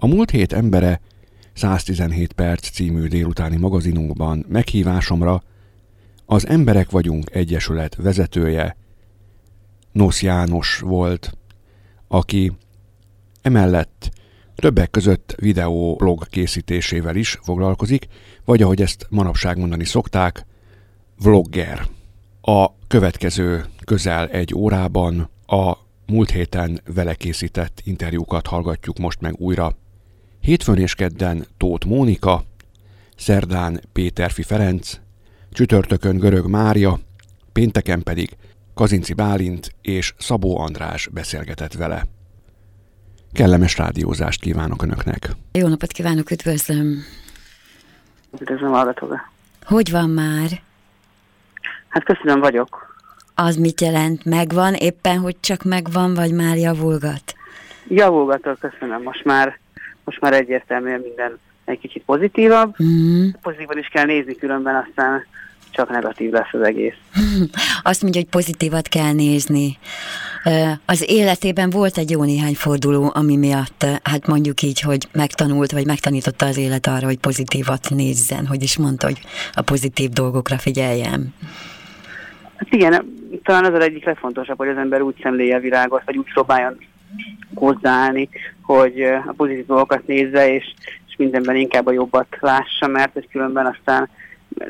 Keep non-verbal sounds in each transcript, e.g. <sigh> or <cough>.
A múlt hét embere 117 perc című délutáni magazinunkban meghívásomra az Emberek vagyunk Egyesület vezetője, Nosz János volt, aki emellett többek között videóblog készítésével is foglalkozik, vagy ahogy ezt manapság mondani szokták, vlogger. A következő közel egy órában a múlt héten vele készített interjúkat hallgatjuk most meg újra. Hétfőn és kedden Tóth Mónika, szerdán Péterfi Ferenc, csütörtökön Görög Mária, pénteken pedig Kazinci Bálint és Szabó András beszélgetett vele. Kellemes rádiózást kívánok Önöknek! Jó napot kívánok, üdvözlöm! Üdvözlöm, hallgatóra! Hogy van már? Hát köszönöm, vagyok. Az mit jelent? Megvan éppen, hogy csak megvan, vagy már javulgat? Javulgatok, köszönöm. Most már, most már egyértelműen minden egy kicsit pozitívabb. Mm. Pozitívan is kell nézni, különben aztán csak negatív lesz az egész. <laughs> Azt mondja, hogy pozitívat kell nézni. Az életében volt egy jó néhány forduló, ami miatt, hát mondjuk így, hogy megtanult, vagy megtanította az élet arra, hogy pozitívat nézzen, hogy is mondta, hogy a pozitív dolgokra figyeljem. Hát igen, talán az az egyik legfontosabb, hogy az ember úgy szemléje a világot, vagy úgy próbáljon hozzáállni, hogy a pozitív dolgokat nézze, és, és mindenben inkább a jobbat lássa, mert hogy különben aztán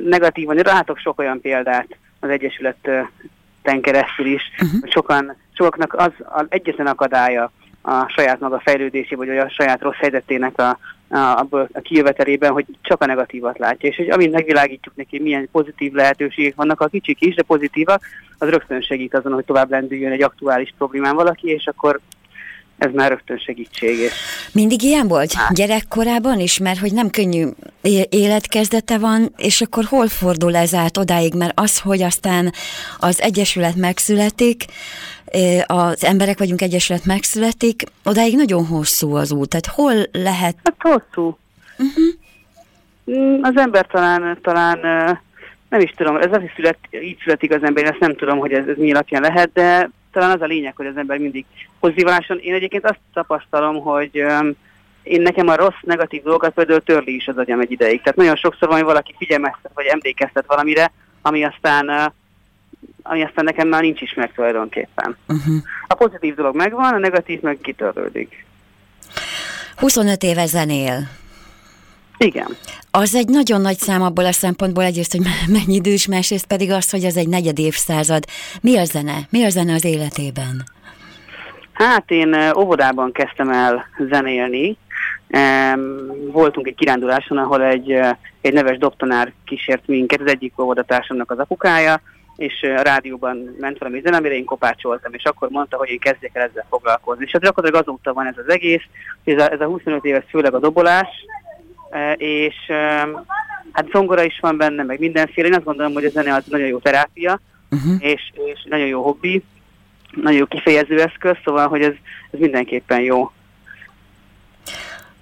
negatívan, látok sok olyan példát az Egyesületen keresztül is, uh-huh. hogy sokan, sokaknak az, az egyetlen akadálya a saját maga fejlődési, vagy a saját rossz helyzetének a, a, abból a kijövetelében, hogy csak a negatívat látja, és hogy amint megvilágítjuk neki, milyen pozitív lehetőségek vannak, a kicsik is, de pozitívak, az rögtön segít azon, hogy tovább lendüljön egy aktuális problémán valaki, és akkor ez már rögtön segítség. És... Mindig ilyen volt? Hát. Gyerekkorában is? Mert hogy nem könnyű életkezdete van, és akkor hol fordul ez át odáig? Mert az, hogy aztán az Egyesület megszületik, az emberek vagyunk Egyesület megszületik, odáig nagyon hosszú az út. Tehát hol lehet... Hát hosszú. Uh-huh. Az ember talán, talán nem is tudom, ez az is szület, így születik az ember, én ezt nem tudom, hogy ez, ez mi alapján lehet, de talán az a lényeg, hogy az ember mindig pozitíváson. Én egyébként azt tapasztalom, hogy én nekem a rossz, negatív dolgokat például törli is az agyam egy ideig. Tehát nagyon sokszor van, hogy valaki figyelmeztet, vagy emlékeztet valamire, ami aztán, ami aztán nekem már nincs is meg tulajdonképpen. Uh-huh. A pozitív dolog megvan, a negatív meg kitörlődik. 25 éve zenél. Igen. Az egy nagyon nagy szám abból a szempontból egyrészt, hogy mennyi idős, másrészt pedig az, hogy az egy negyed évszázad. Mi a zene? Mi a zene az életében? Hát én óvodában kezdtem el zenélni. Voltunk egy kiránduláson, ahol egy, egy neves doktornár kísért minket, az egyik óvodatársamnak az apukája, és a rádióban ment valami zene, amire én kopácsoltam, és akkor mondta, hogy én kezdjek el ezzel foglalkozni. És hát gyakorlatilag azóta van ez az egész, ez a, ez a 25 éves főleg a dobolás, és hát zongora is van benne, meg mindenféle. Én azt gondolom, hogy a zene az nagyon jó terápia, uh-huh. és, és nagyon jó hobbi, nagyon jó kifejező eszköz, szóval, hogy ez, ez mindenképpen jó.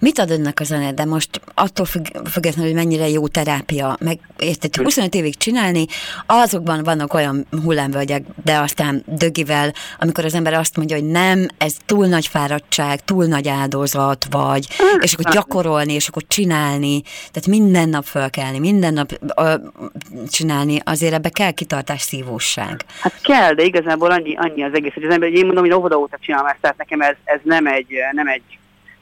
Mit ad önnek a zene, de most attól függ, függetlenül, hogy mennyire jó terápia, meg érted, 25 évig csinálni, azokban vannak olyan hullámvölgyek, de aztán dögivel, amikor az ember azt mondja, hogy nem, ez túl nagy fáradtság, túl nagy áldozat, vagy, és akkor gyakorolni, és akkor csinálni, tehát minden nap fölkelni, minden nap ö, csinálni, azért ebbe kell kitartás, szívóság. Hát kell, de igazából annyi, annyi az egész, hogy az ember, hogy én mondom, hogy óvoda óta csinálom ezt, tehát nekem ez, ez nem egy, nem egy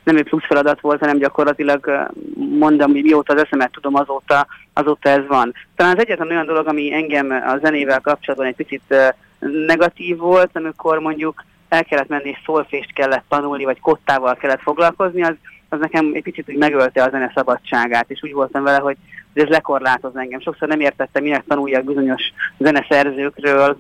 nem egy plusz feladat volt, hanem gyakorlatilag mondom, hogy mióta az eszemet tudom, azóta, azóta ez van. Talán az egyetlen olyan dolog, ami engem a zenével kapcsolatban egy picit negatív volt, amikor mondjuk el kellett menni és szolfést kellett tanulni, vagy kottával kellett foglalkozni, az, az nekem egy picit úgy megölte a zene szabadságát, és úgy voltam vele, hogy, ez lekorlátoz engem. Sokszor nem értettem, minek tanuljak bizonyos zeneszerzőkről,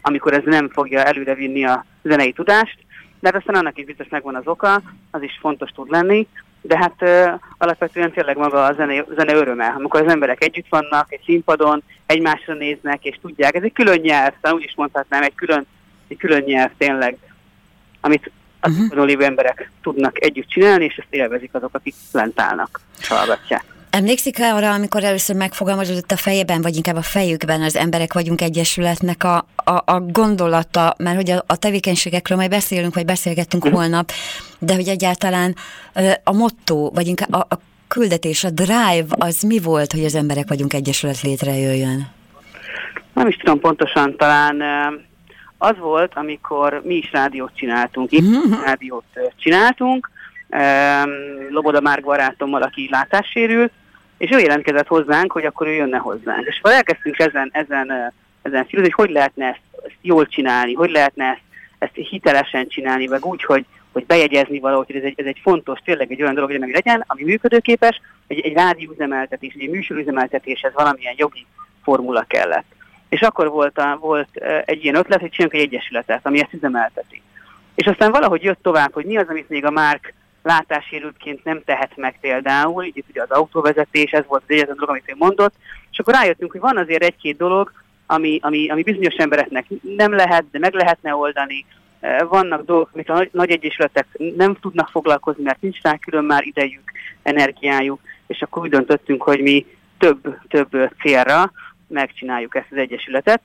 amikor ez nem fogja előrevinni a zenei tudást, de hát aztán annak is biztos megvan az oka, az is fontos tud lenni, de hát ö, alapvetően tényleg maga a zene, zene öröme, amikor az emberek együtt vannak egy színpadon, egymásra néznek, és tudják, ez egy külön nyelv, talán úgy is mondhatnám, egy külön, egy külön nyelv tényleg, amit uh-huh. lévő emberek tudnak együtt csinálni, és ezt élvezik azok, akik lent állnak, és hallgatják. Emlékszik -e arra, amikor először megfogalmazódott a fejében, vagy inkább a fejükben az Emberek vagyunk Egyesületnek a, a, a gondolata, mert hogy a, a tevékenységekről majd beszélünk, vagy beszélgettünk uh-huh. holnap, de hogy egyáltalán a motto, vagy inkább a, a küldetés, a drive, az mi volt, hogy az Emberek vagyunk Egyesület létrejöjjön? Nem is tudom pontosan, talán az volt, amikor mi is rádiót csináltunk, itt uh-huh. rádiót csináltunk, Loboda Márk barátommal, aki látássérült, és ő jelentkezett hozzánk, hogy akkor ő jönne hozzánk. És akkor elkezdtünk ezen, ezen, ezen filozni, hogy hogy lehetne ezt, ezt jól csinálni, hogy lehetne ezt, ezt hitelesen csinálni, meg úgy, hogy, hogy bejegyezni valahogy, hogy ez egy, ez egy fontos, tényleg egy olyan dolog, hogy legyen, ami működőképes, egy, egy rádióüzemeltetés, egy műsorüzemeltetéshez valamilyen jogi formula kellett. És akkor volt, a, volt egy ilyen ötlet, hogy csináljunk egy egyesületet, ami ezt üzemelteti. És aztán valahogy jött tovább, hogy mi az, amit még a Márk látássérültként nem tehet meg például, így ugye az autóvezetés, ez volt az egyetlen dolog, amit ő mondott, és akkor rájöttünk, hogy van azért egy-két dolog, ami, ami, ami bizonyos embereknek nem lehet, de meg lehetne oldani. Vannak dolgok, amit a nagy, nagy egyesületek nem tudnak foglalkozni, mert nincs rá külön már idejük, energiájuk, és akkor úgy döntöttünk, hogy mi több, több célra megcsináljuk ezt az egyesületet,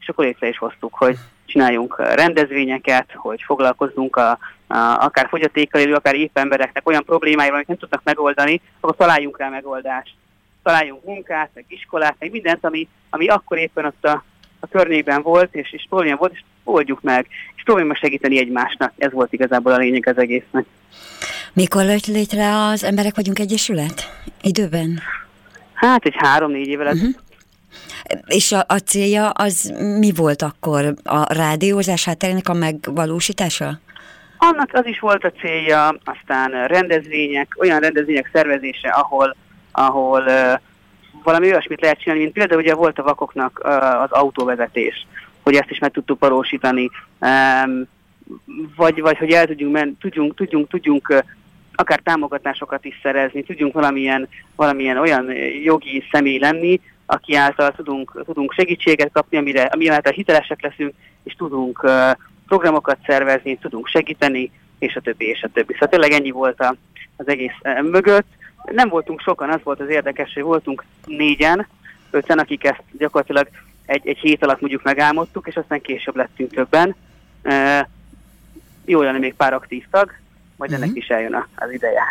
és akkor létre is hoztuk, hogy csináljunk rendezvényeket, hogy foglalkozzunk a, a, akár fogyatékkal élő, akár épp embereknek olyan problémáival, amit nem tudnak megoldani, akkor találjunk rá megoldást. Találjunk munkát, meg iskolát, meg mindent, ami, ami akkor éppen ott a, a környékben volt, és, és probléma volt, és oldjuk meg, és próbáljunk segíteni egymásnak. Ez volt igazából a lényeg az egésznek. Mikor lőtt létre az Emberek vagyunk Egyesület? Időben? Hát egy három-négy évvel uh-huh. És a, a célja az mi volt akkor? A rádiózás hátterének a megvalósítása? Annak az is volt a célja, aztán rendezvények, olyan rendezvények szervezése, ahol, ahol uh, valami olyasmit lehet csinálni, mint például ugye volt a vakoknak uh, az autóvezetés, hogy ezt is meg tudtuk valósítani, um, vagy, vagy hogy el tudjunk, men, tudjunk, tudjunk, tudjunk uh, akár támogatásokat is szerezni, tudjunk valamilyen, valamilyen olyan jogi személy lenni, aki által tudunk, tudunk segítséget kapni, amire, ami által hitelesek leszünk, és tudunk uh, programokat szervezni, tudunk segíteni, és a többi, és a többi. Szóval tényleg ennyi volt a, az egész uh, mögött. Nem voltunk sokan, az volt az érdekes, hogy voltunk négyen, öten, akik ezt gyakorlatilag egy, egy hét alatt mondjuk megálmodtuk, és aztán később lettünk többen. Uh, jó lenne még pár aktív tag, majd uh-huh. ennek is eljön az ideje.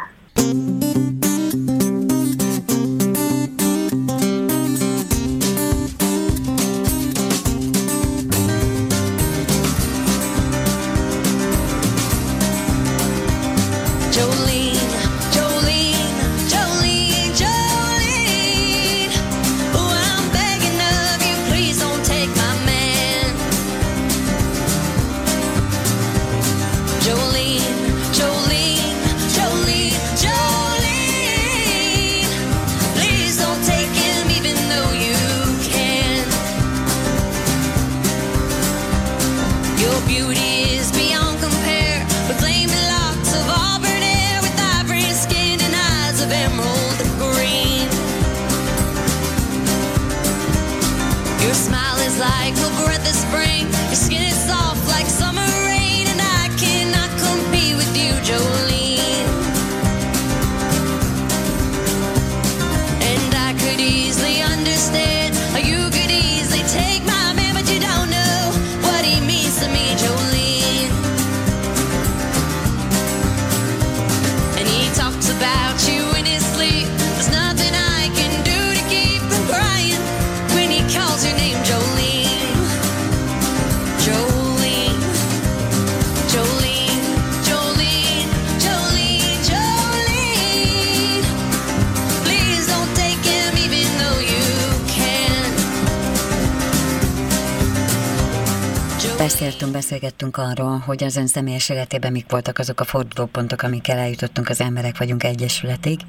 Beszéltünk, beszélgettünk arról, hogy az ön személyes életében mik voltak azok a fordulópontok, amikkel eljutottunk az emberek vagyunk egyesületig.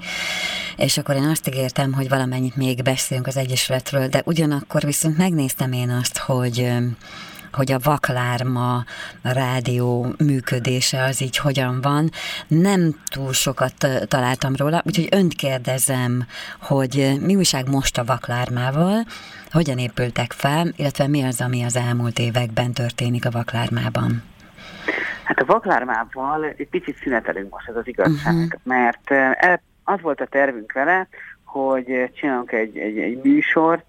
És akkor én azt ígértem, hogy valamennyit még beszélünk az egyesületről, de ugyanakkor viszont megnéztem én azt, hogy hogy a vaklárma rádió működése az így hogyan van. Nem túl sokat találtam róla, úgyhogy önt kérdezem, hogy mi újság most a vaklármával, hogyan épültek fel, illetve mi az, ami az elmúlt években történik a vaklármában? Hát a vaklármával egy picit szünetelünk most, ez az igazság, uh-huh. mert az volt a tervünk vele, hogy csinálunk egy, egy, egy műsort,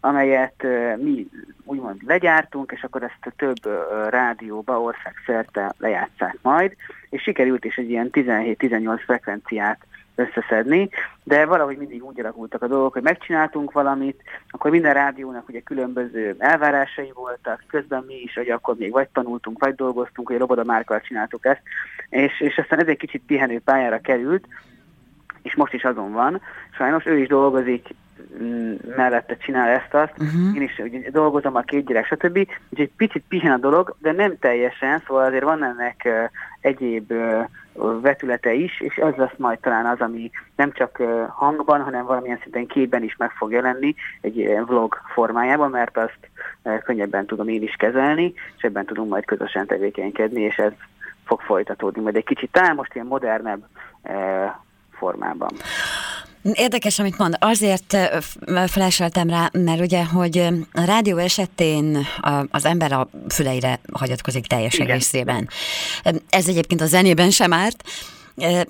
amelyet mi úgymond legyártunk, és akkor ezt a több rádióba országszerte lejátszák majd, és sikerült is egy ilyen 17-18 frekvenciát összeszedni, de valahogy mindig úgy alakultak a dolgok, hogy megcsináltunk valamit, akkor minden rádiónak ugye különböző elvárásai voltak, közben mi is, hogy akkor még vagy tanultunk, vagy dolgoztunk, hogy a Roboda márkal csináltuk ezt, és, és aztán ez egy kicsit pihenő pályára került, és most is azon van. Sajnos ő is dolgozik mm, mellette csinál ezt-azt, uh-huh. én is ugye, dolgozom a két gyerek, stb. Úgyhogy egy picit pihen a dolog, de nem teljesen, szóval azért van ennek uh, egyéb uh, vetülete is, és ez lesz majd talán az, ami nem csak hangban, hanem valamilyen szinten képben is meg fog jelenni egy vlog formájában, mert azt könnyebben tudom én is kezelni, és ebben tudunk majd közösen tevékenykedni, és ez fog folytatódni, majd egy kicsit talán most ilyen modernebb formában. Érdekes, amit mond. Azért feleseltem rá, mert ugye, hogy a rádió esetén az ember a füleire hagyatkozik teljes Igen. egészében. Ez egyébként a zenében sem árt,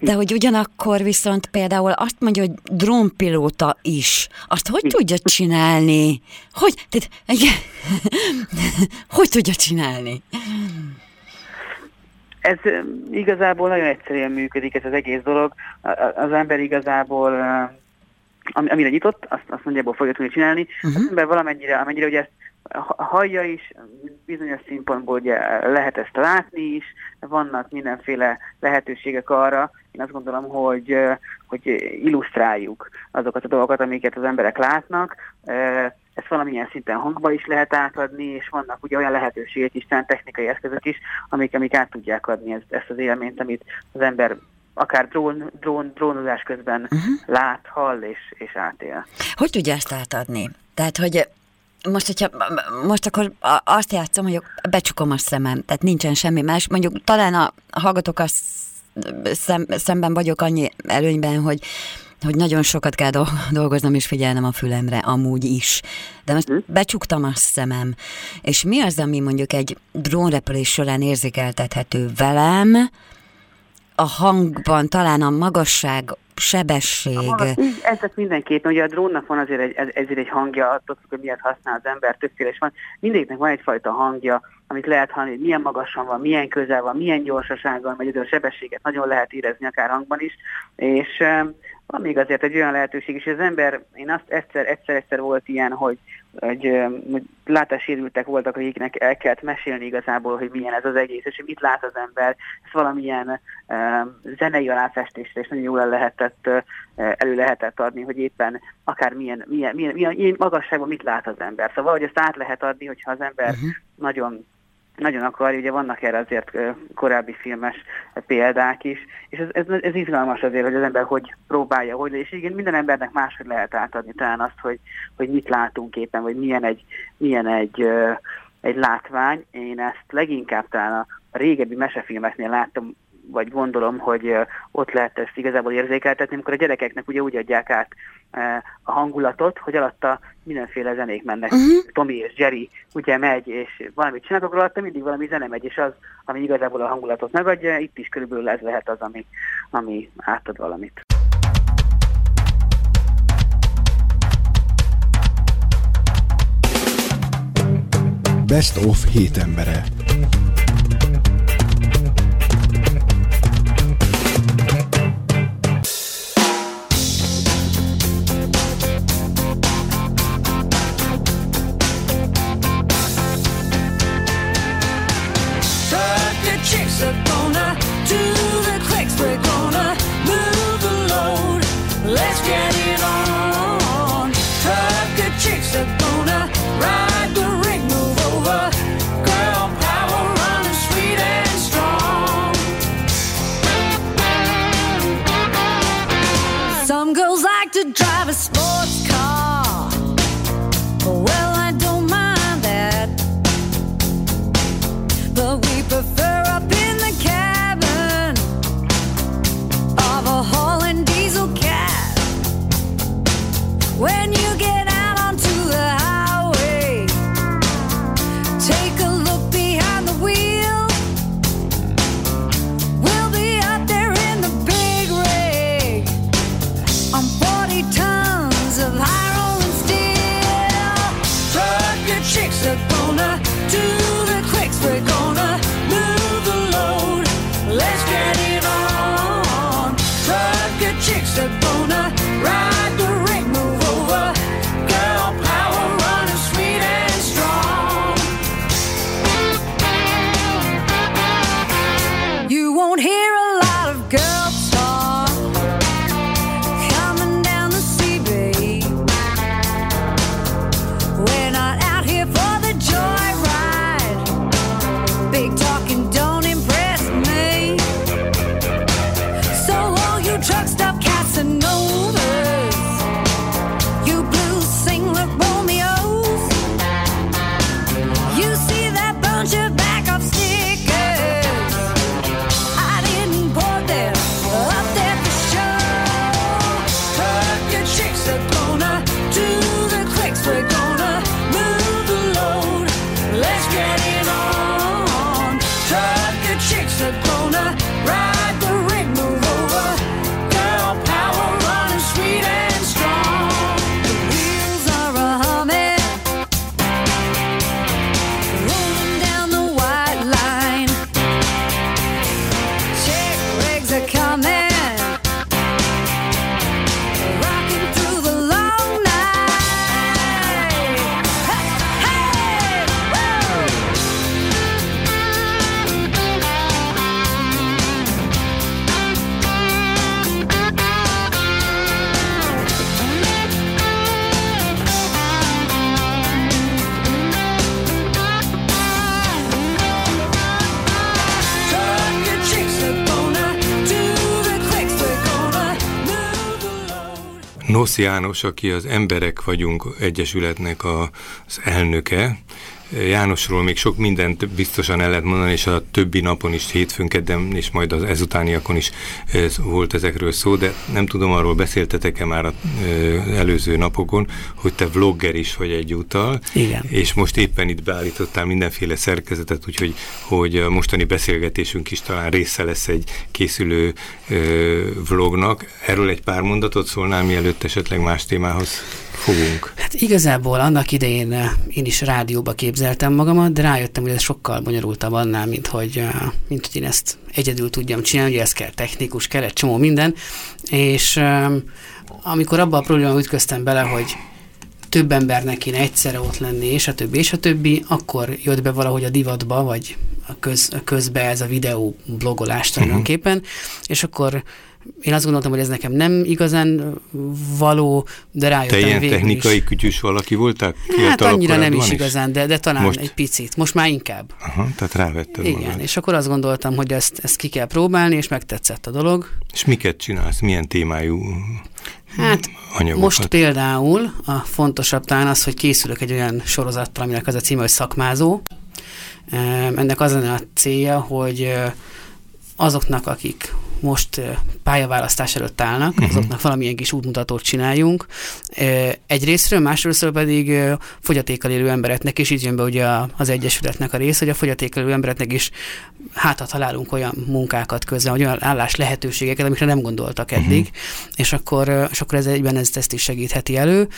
de hogy ugyanakkor viszont például azt mondja, hogy drónpilóta is. Azt hogy tudja csinálni? Hogy, tehát, <laughs> hogy tudja csinálni? Ez igazából nagyon egyszerűen működik ez az egész dolog. Az ember igazából amire nyitott, azt, azt nagyjából fogja tudni csinálni. Uh-huh. Az ember valamennyire, amennyire ugye ezt hallja is, bizonyos szempontból ugye lehet ezt látni is, vannak mindenféle lehetőségek arra, én azt gondolom, hogy, hogy illusztráljuk azokat a dolgokat, amiket az emberek látnak, ezt valamilyen szinten hangba is lehet átadni, és vannak ugye olyan lehetőségek is, tehát technikai eszközök is, amik, amik át tudják adni ezt, ezt az élményt, amit az ember akár drón, drón, drónozás közben uh-huh. lát, hall és, és átél. Hogy tudja ezt átadni? Tehát, hogy most, hogyha, most akkor azt játszom, hogy becsukom a szemem, tehát nincsen semmi más. Mondjuk talán a hallgatók szem, szemben vagyok annyi előnyben, hogy hogy nagyon sokat kell dolgoznom és figyelnem a fülemre, amúgy is. De most hm? becsuktam a szemem, és mi az, ami mondjuk egy drónrepülés során érzékeltethető velem, a hangban, talán a magasság, sebesség. A magas, ezek mindenképpen, ugye a drónnak van azért egy, ezért egy hangja, attól hogy miért használ az ember, többféle is van. Mindegyiknek van egyfajta hangja, amit lehet hallani, milyen magasan van, milyen közel van, milyen gyorsasággal megy, a sebességet nagyon lehet érezni akár hangban is, és van még azért egy olyan lehetőség hogy az ember, én azt egyszer, egyszer-egyszer volt ilyen, hogy, hogy, hogy látássérültek voltak, akiknek el kellett mesélni igazából, hogy milyen ez az egész, és hogy mit lát az ember. Ezt valamilyen um, zenei aláfestésre és nagyon jól lehetett, uh, elő lehetett adni, hogy éppen akár milyen, milyen, milyen, milyen, milyen magasságban mit lát az ember. Szóval valahogy ezt át lehet adni, hogyha az ember uh-huh. nagyon nagyon akarja, ugye vannak erre azért korábbi filmes példák is, és ez, ez, ez izgalmas azért, hogy az ember hogy próbálja, hogy és igen, minden embernek máshogy lehet átadni talán azt, hogy, hogy mit látunk éppen, vagy milyen egy, milyen egy, egy látvány. Én ezt leginkább talán a régebbi mesefilmeknél láttam vagy gondolom, hogy ott lehet ezt igazából érzékeltetni, amikor a gyerekeknek ugye úgy adják át a hangulatot, hogy alatta mindenféle zenék mennek. Uh-huh. Tommy és Jerry ugye megy, és valamit csinálok, akkor alatta mindig valami zene megy, és az, ami igazából a hangulatot megadja, itt is körülbelül ez lehet az, ami, ami átad valamit. Best of hét embere. Nosz János, aki az Emberek vagyunk Egyesületnek az elnöke, Jánosról még sok mindent biztosan el lehet mondani, és a többi napon is, hétfőn, kedden, és majd az ezutániakon is volt ezekről szó, de nem tudom, arról beszéltetek-e már az előző napokon, hogy te vlogger is vagy egyúttal, Igen. és most éppen itt beállítottál mindenféle szerkezetet, úgyhogy hogy a mostani beszélgetésünk is talán része lesz egy készülő vlognak. Erről egy pár mondatot szólnál, mielőtt esetleg más témához fogunk? Hát igazából annak idején eh, én is rádióba képzeltem magamat, de rájöttem, hogy ez sokkal bonyolultabb annál, mint hogy, eh, mint hogy én ezt egyedül tudjam csinálni, ugye ez kell technikus, kell egy csomó minden, és amikor abban a problémában ütköztem bele, hogy több embernek kéne egyszerre ott lenni, és a többi, és a többi, akkor jött be valahogy a divatba, vagy a, köz, a közbe ez a videó blogolás mhm. tulajdonképpen, uh-huh. és akkor én azt gondoltam, hogy ez nekem nem igazán való, de rájöttem Te ilyen végül technikai is. kütyűs valaki voltál? Hát annyira nem is, is igazán, de, de talán Most... egy picit. Most már inkább. Aha, tehát rávetted Igen, magad. és akkor azt gondoltam, hogy ezt, ezt ki kell próbálni, és megtetszett a dolog. És miket csinálsz? Milyen témájú Hát anyagokat? most például a fontosabb talán az, hogy készülök egy olyan sorozattal, aminek az a címe, hogy Szakmázó. Ennek az lenne a célja, hogy azoknak, akik most pályaválasztás előtt állnak, uh-huh. azoknak valamilyen kis útmutatót csináljunk. Egyrésztről, másrésztről pedig fogyatékkal élő embereknek, és így jön be ugye az Egyesületnek a rész, hogy a fogyatékkal élő embereknek is hátat találunk olyan munkákat közben, vagy olyan állás lehetőségeket, amikre nem gondoltak eddig, uh-huh. és, akkor, és akkor ez egyben ez, ezt is segítheti elő.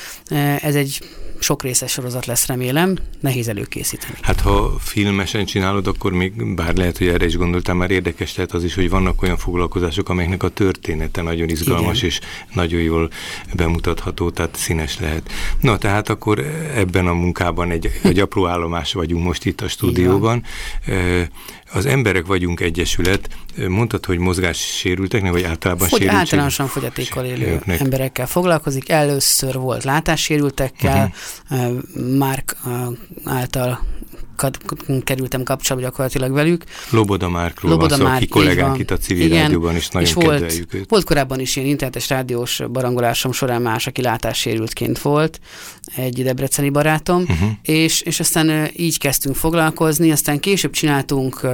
Ez egy sok részes sorozat lesz, remélem, nehéz előkészíteni. Hát ha filmesen csinálod, akkor még bár lehet, hogy erre is gondoltam, már érdekes lehet az is, hogy vannak olyan foglalkozások, amelyeknek a története nagyon izgalmas Igen. és nagyon jól bemutatható, tehát színes lehet. Na, tehát akkor ebben a munkában egy, egy apró állomás vagyunk most itt a stúdióban. Igen. Az Emberek vagyunk egyesület, mondtad, hogy mozgássérülteknek, vagy általában Fogy, Általánosan fogyatékkal élő sérültnek. emberekkel foglalkozik. Először volt látássérültekkel, uh-huh. Márk által kerültem kapcsolatba gyakorlatilag velük. Loboda Márkról Loboda van szó, aki kollégánk itt a civil Igen, rádióban is nagyon és volt, őt. Volt korábban is ilyen internetes rádiós barangolásom során más, aki látássérültként volt, egy debreceni barátom, uh-huh. és, és aztán így kezdtünk foglalkozni, aztán később csináltunk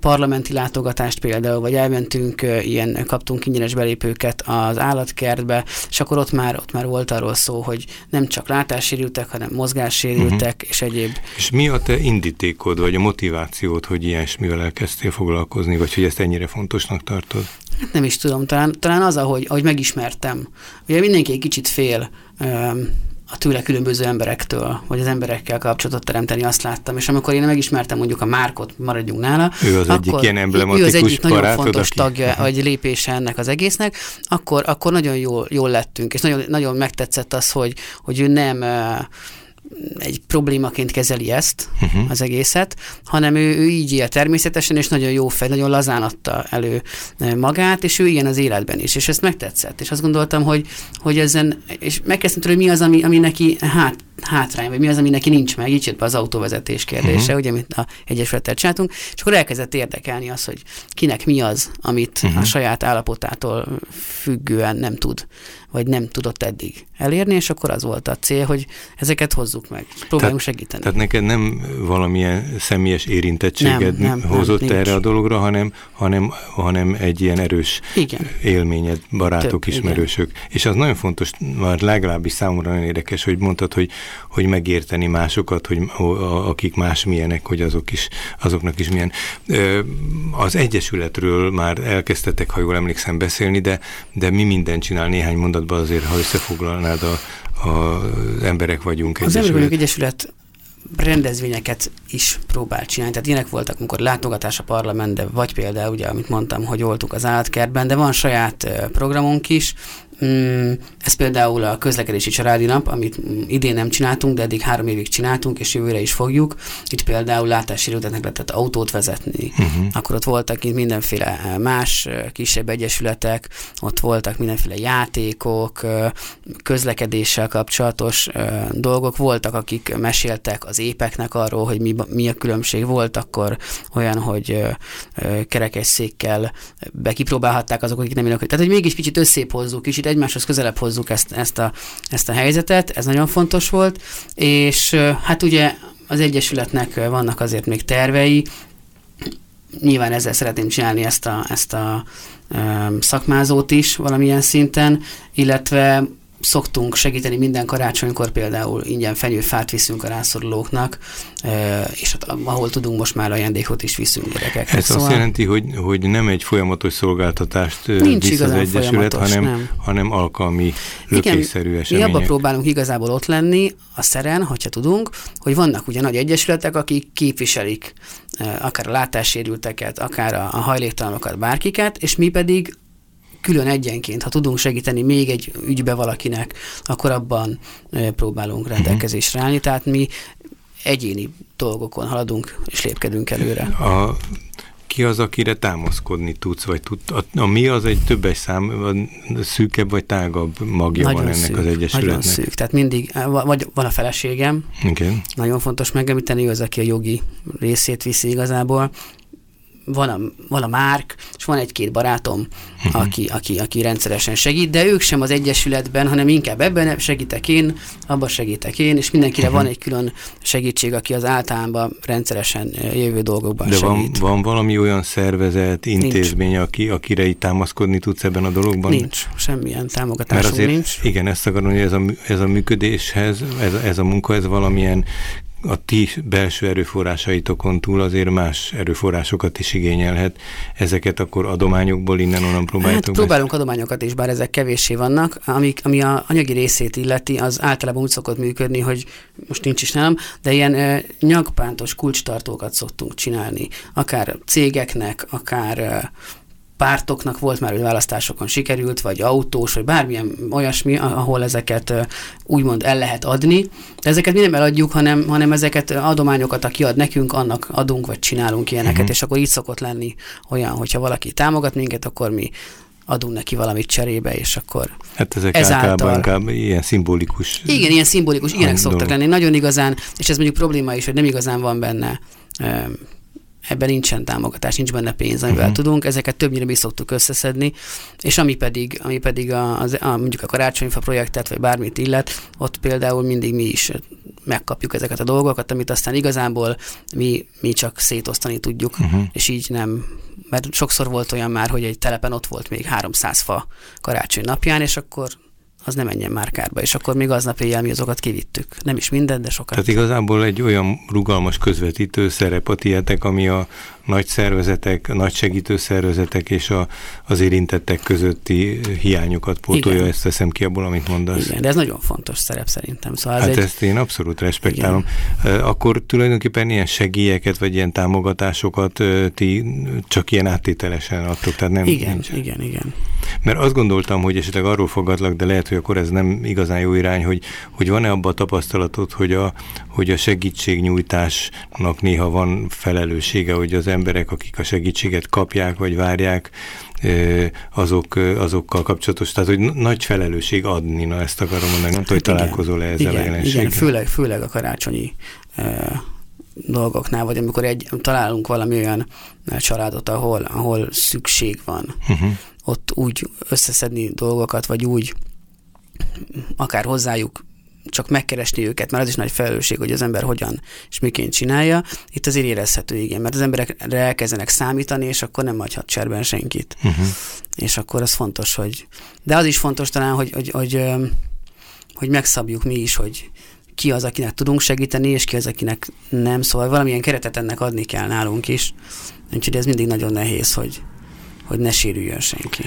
parlamenti látogatást például, vagy elmentünk ilyen, kaptunk ingyenes belépőket az állatkertbe, és akkor ott már, ott már volt arról szó, hogy nem csak látássérültek, hanem mozgássérültek, uh-huh. és egyéb. És mi a te indítékod, vagy a motivációt, hogy ilyesmivel elkezdtél foglalkozni, vagy hogy ezt ennyire fontosnak tartod? Hát nem is tudom, talán, talán az, ahogy, ahogy megismertem. Ugye mindenki egy kicsit fél a tőle különböző emberektől, vagy az emberekkel kapcsolatot teremteni, azt láttam. És amikor én megismertem mondjuk a Márkot, maradjunk nála, ő az akkor, egyik ilyen emblematikus Ő az egyik nagyon fontos aki... tagja, <laughs> vagy lépése ennek az egésznek, akkor, akkor nagyon jól, jól lettünk, és nagyon, nagyon megtetszett az, hogy, hogy ő nem egy problémaként kezeli ezt, uh-huh. az egészet, hanem ő, ő így él természetesen, és nagyon jó fej, nagyon lazán adta elő magát, és ő ilyen az életben is, és ezt megtetszett. És azt gondoltam, hogy, hogy ezen, és megkezdtem tőle, hogy mi az, ami, ami neki hát, hátrány, vagy mi az, ami neki nincs meg, így jött be az autóvezetés kérdése, uh-huh. ugye, amit a Egyesülettel csináltunk, és akkor elkezdett érdekelni az, hogy kinek mi az, amit uh-huh. a saját állapotától függően nem tud vagy nem tudott eddig elérni, és akkor az volt a cél, hogy ezeket hozzuk meg, próbáljunk tehát, segíteni. Tehát neked nem valamilyen személyes érintettséged nem, nem, hozott nem, erre a dologra, hanem, hanem, hanem egy ilyen erős igen. élményed, barátok, Több, ismerősök. Igen. És az nagyon fontos, már legalábbis számomra nagyon érdekes, hogy mondtad, hogy, hogy megérteni másokat, hogy akik más milyenek, hogy azok is, azoknak is milyen. Az Egyesületről már elkezdtetek, ha jól emlékszem, beszélni, de, de mi mindent csinál néhány mondat mondatban azért, ha összefoglalnád a, a, emberek vagyunk egyesület. Az emberek vagyunk egyesület rendezvényeket is próbált csinálni. Tehát ilyenek voltak, amikor látogatás a parlamentbe, vagy például, ugye, amit mondtam, hogy voltunk az állatkertben, de van saját programunk is, ez például a közlekedési családi nap, amit idén nem csináltunk, de eddig három évig csináltunk, és jövőre is fogjuk. Itt például látássérültetnek lehetett autót vezetni. Uh-huh. Akkor ott voltak itt mindenféle eh, más eh, kisebb egyesületek, ott voltak mindenféle játékok, eh, közlekedéssel kapcsolatos dolgok. Voltak, akik meséltek az épeknek arról, hogy mi, mi a különbség volt, akkor olyan, hogy kerekesszékkel bekipróbálhatták azok, akik nem jönnek. Tehát, hogy mégis kicsit összép hozzuk, kicsit egymáshoz közelebb hozzuk ezt, ezt, a, ezt a helyzetet, ez nagyon fontos volt, és hát ugye az Egyesületnek vannak azért még tervei, nyilván ezzel szeretném csinálni ezt a, ezt a szakmázót is valamilyen szinten, illetve szoktunk segíteni minden karácsonykor, például ingyen fenyőfát viszünk a rászorulóknak, és hát, ahol tudunk, most már ajándékot is viszünk gyerekeknek. Ez szóval azt jelenti, hogy, hogy nem egy folyamatos szolgáltatást Nincs visz az Egyesület, hanem, nem. hanem alkalmi, lökésszerű események. Mi abba próbálunk igazából ott lenni, a szeren, hogyha tudunk, hogy vannak ugye nagy egyesületek, akik képviselik akár a látássérülteket, akár a, a hajléktalanokat, bárkiket, és mi pedig külön egyenként, ha tudunk segíteni még egy ügybe valakinek, akkor abban próbálunk mhm. rendelkezésre állni. Tehát mi egyéni dolgokon haladunk és lépkedünk előre. A, ki az, akire támaszkodni tudsz, vagy tud, a, a mi az egy többes szám, szűkebb vagy tágabb magja nagyon van ennek szűk, az egyesületnek? Nagyon szűk, tehát mindig, vagy van a feleségem, Igen. nagyon fontos megemlíteni, ő az, aki a jogi részét viszi igazából, van a, van a Márk, és van egy-két barátom, uh-huh. aki, aki, aki rendszeresen segít, de ők sem az Egyesületben, hanem inkább ebben segítek én, abban segítek én, és mindenkire uh-huh. van egy külön segítség, aki az általában rendszeresen jövő dolgokban de segít. De van, van valami olyan szervezet, intézmény, aki, akire így támaszkodni tudsz ebben a dologban? Nincs, semmilyen támogatásunk Mert azért, nincs. Igen, ezt akarom, hogy ez a, ez a működéshez, ez, ez a munka, ez valamilyen a ti belső erőforrásaitokon túl azért más erőforrásokat is igényelhet. Ezeket akkor adományokból innen-onnan próbáljátok? Hát próbálunk adományokat is, bár ezek kevéssé vannak. Amik, ami a anyagi részét illeti, az általában úgy szokott működni, hogy most nincs is nálam, de ilyen e, nyagpántos kulcstartókat szoktunk csinálni. Akár cégeknek, akár e, pártoknak volt már, hogy választásokon sikerült, vagy autós, vagy bármilyen olyasmi, ahol ezeket úgymond el lehet adni. De ezeket mi nem eladjuk, hanem, hanem ezeket adományokat, aki ad nekünk, annak adunk, vagy csinálunk ilyeneket, uh-huh. és akkor így szokott lenni olyan, hogyha valaki támogat minket, akkor mi adunk neki valamit cserébe, és akkor Hát ezek ezáltal... inkább ilyen szimbolikus. Igen, ilyen szimbolikus, ilyenek szoktak lenni. Nagyon igazán, és ez mondjuk probléma is, hogy nem igazán van benne ebben nincsen támogatás, nincs benne pénz, amivel uh-huh. tudunk, ezeket többnyire mi szoktuk összeszedni, és ami pedig, ami pedig a, az, a, mondjuk a karácsonyfa projektet, vagy bármit illet, ott például mindig mi is megkapjuk ezeket a dolgokat, amit aztán igazából mi, mi csak szétosztani tudjuk, uh-huh. és így nem, mert sokszor volt olyan már, hogy egy telepen ott volt még 300 fa karácsony napján, és akkor az nem menjen már kárba, és akkor még aznap éjjel mi azokat kivittük. Nem is mindent, de sokat. Tehát igazából egy olyan rugalmas közvetítő szerep a tietek, ami a nagy szervezetek, nagy segítő szervezetek és a, az érintettek közötti hiányokat pótolja, Igen. ezt teszem ki abból, amit mondasz. Igen, de ez nagyon fontos szerep szerintem. Szóval hát ez egy... ezt én abszolút respektálom. Igen. Akkor tulajdonképpen ilyen segélyeket, vagy ilyen támogatásokat ti csak ilyen áttételesen adtok, tehát nem... Igen, nincs. igen, igen. Mert azt gondoltam, hogy esetleg arról fogadlak, de lehet, hogy akkor ez nem igazán jó irány, hogy, hogy van-e abban a tapasztalatod, hogy a, hogy a segítségnyújtásnak néha van felelőssége, hogy az emberek, akik a segítséget kapják, vagy várják, azok, azokkal kapcsolatos, tehát hogy nagy felelősség adni, na ezt akarom mondani, nem tudom, hogy találkozol-e ezzel igen, a jelenséggel. Igen, főleg, főleg a karácsonyi dolgoknál, vagy amikor egy, találunk valami olyan családot, ahol, ahol szükség van, uh-huh. ott úgy összeszedni dolgokat, vagy úgy akár hozzájuk csak megkeresni őket, mert az is nagy felelősség, hogy az ember hogyan és miként csinálja. Itt azért érezhető, igen, mert az emberek elkezdenek számítani, és akkor nem hagyhat cserben senkit. Uh-huh. És akkor az fontos, hogy... De az is fontos talán, hogy, hogy, hogy, hogy megszabjuk mi is, hogy ki az, akinek tudunk segíteni, és ki az, akinek nem. Szóval valamilyen keretet ennek adni kell nálunk is. Úgyhogy ez mindig nagyon nehéz, hogy, hogy ne sérüljön senki.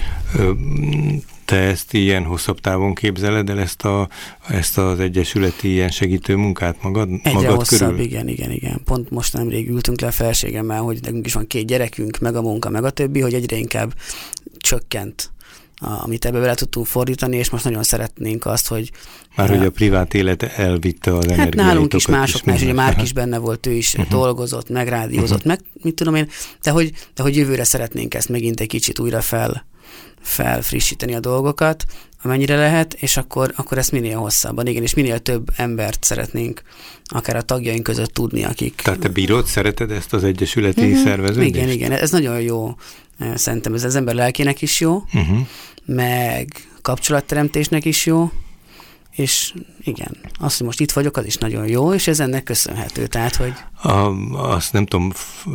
Te ezt ilyen hosszabb távon képzeled el, ezt, a, ezt az egyesületi ilyen segítő munkát magad, Egyre magad hosszabb, körül? igen, igen, igen. Pont most nemrég ültünk le a felségemmel, hogy nekünk is van két gyerekünk, meg a munka, meg a többi, hogy egyre inkább csökkent amit ebbe bele tudtunk fordítani, és most nagyon szeretnénk azt, hogy... Már hogy a privát élet elvitte az Hát nálunk is másoknál, és ugye Márk is <laughs> benne volt, ő is uh-huh. dolgozott, meg rádiózott, uh-huh. meg mit tudom én, de hogy, de hogy jövőre szeretnénk ezt megint egy kicsit újra fel, felfrissíteni a dolgokat, amennyire lehet, és akkor, akkor ezt minél hosszabban, igen, és minél több embert szeretnénk akár a tagjaink között tudni, akik... Tehát te bírod, szereted ezt az egyesületi mm-hmm. szerveződést? Igen, igen, ez nagyon jó Szerintem ez az ember lelkének is jó, uh-huh. meg kapcsolatteremtésnek is jó, és igen, azt, hogy most itt vagyok, az is nagyon jó, és ez ennek köszönhető. Tehát, hogy... A, azt nem tudom,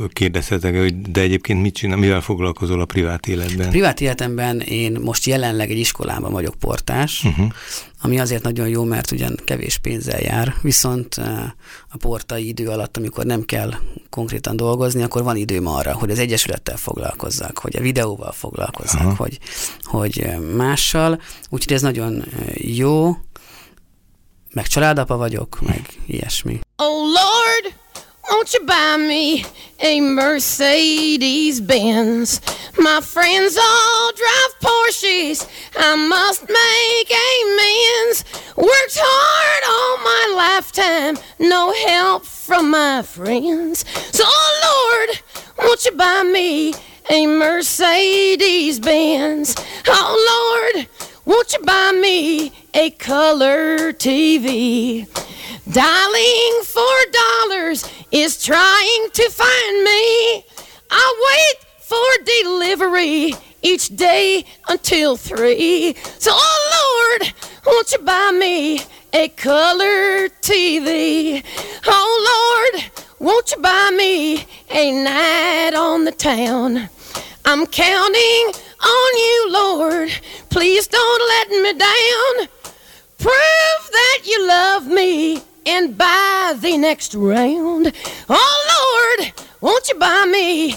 kérdezhetek, hogy de egyébként mit csinál, mivel foglalkozol a privát életben? A privát életemben én most jelenleg egy iskolában vagyok portás, uh-huh. ami azért nagyon jó, mert ugyan kevés pénzzel jár, viszont eh, a portai idő alatt, amikor nem kell konkrétan dolgozni, akkor van időm arra, hogy az Egyesülettel foglalkozzak, hogy a videóval foglalkozzak, hogy, hogy eh, mással, úgyhogy ez nagyon eh, jó, meg családapa vagyok, meg ilyesmi. Oh Lord, won't you buy me a Mercedes Benz? My friends all drive Porsches, I must make amends. Worked hard all my lifetime, no help from my friends. So oh Lord, won't you buy me a Mercedes Benz? Oh Lord, won't you buy me a color TV. Dialing for dollars is trying to find me. I wait for delivery each day until three. So, oh Lord, won't you buy me a color TV? Oh Lord, won't you buy me a night on the town? I'm counting on you, Lord. Please don't let me down. Prove that you love me and buy the next round. Oh Lord, won't you buy me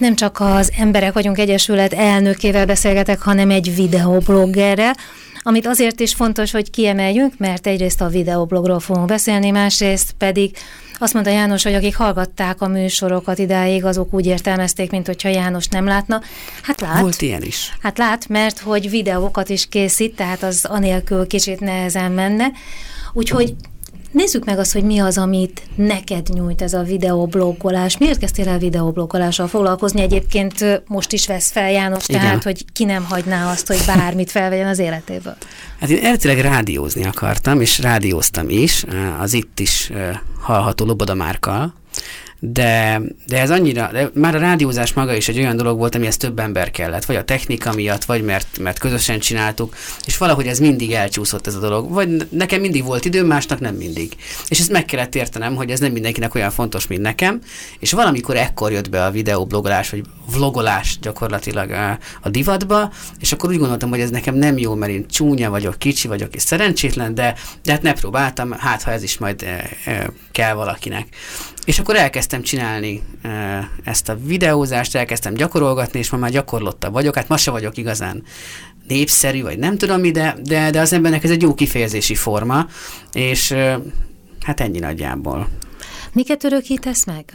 Nem csak az Emberek vagyunk Egyesület elnökével beszélgetek, hanem egy videobloggerrel, amit azért is fontos, hogy kiemeljünk, mert egyrészt a videoblogról fogunk beszélni, másrészt pedig azt mondta János, hogy akik hallgatták a műsorokat idáig, azok úgy értelmezték, mint hogyha János nem látna. Hát lát. Volt ilyen is. Hát lát, mert hogy videókat is készít, tehát az anélkül kicsit nehezen menne. Úgyhogy Nézzük meg azt, hogy mi az, amit neked nyújt ez a videoblogolás. Miért kezdtél el videobloggolással foglalkozni? Egyébként most is vesz fel János, Igen. tehát hogy ki nem hagyná azt, hogy bármit felvegyen az életéből. Hát én eredetileg rádiózni akartam, és rádióztam is, az itt is hallható Loboda Márkal, de, de ez annyira, de már a rádiózás maga is egy olyan dolog volt, amihez több ember kellett, vagy a technika miatt, vagy mert, mert közösen csináltuk, és valahogy ez mindig elcsúszott ez a dolog, vagy nekem mindig volt idő, másnak nem mindig. És ezt meg kellett értenem, hogy ez nem mindenkinek olyan fontos, mint nekem, és valamikor ekkor jött be a videoblogolás, vagy vlogolás gyakorlatilag a, a divatba, és akkor úgy gondoltam, hogy ez nekem nem jó, mert én csúnya vagyok, kicsi vagyok, és szerencsétlen, de, de hát ne próbáltam, hát ha ez is majd e, e, kell valakinek. És akkor elkezdtem csinálni e, ezt a videózást, elkezdtem gyakorolgatni, és ma már gyakorlottabb vagyok. Hát ma se vagyok igazán népszerű, vagy nem tudom mi, de, de, de az embernek ez egy jó kifejezési forma, és e, hát ennyi nagyjából. Miket örökítesz meg?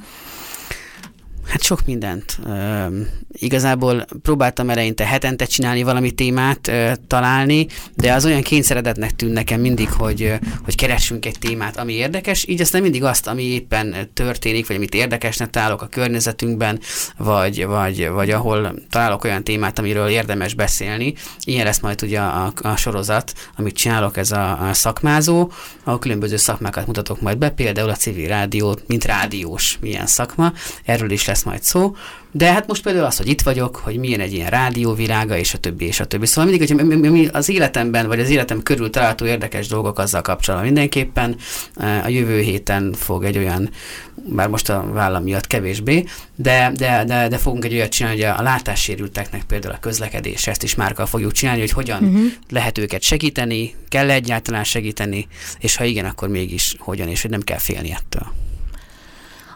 Hát sok mindent. Uh, igazából próbáltam eleinte hetente csinálni valami témát, uh, találni, de az olyan kényszeredetnek tűn nekem mindig, hogy, hogy keressünk egy témát, ami érdekes, így aztán mindig azt, ami éppen történik, vagy amit érdekesnek találok a környezetünkben, vagy, vagy, vagy ahol találok olyan témát, amiről érdemes beszélni. Ilyen lesz majd ugye a, a sorozat, amit csinálok, ez a, a szakmázó, ahol különböző szakmákat mutatok majd be, például a civil rádió, mint rádiós milyen szakma, erről is lesz lesz majd szó, de hát most például az, hogy itt vagyok, hogy milyen egy ilyen rádióvilága, és a többi, és a többi. Szóval mindig, hogy az életemben, vagy az életem körül található érdekes dolgok azzal kapcsolatban mindenképpen eh, a jövő héten fog egy olyan, bár most a vállam miatt kevésbé, de, de, de, de fogunk egy olyat csinálni, hogy a látássérülteknek például a közlekedés, ezt is márkal fogjuk csinálni, hogy hogyan uh-huh. lehet őket segíteni, kell egyáltalán segíteni, és ha igen, akkor mégis hogyan, és hogy nem kell félni ettől.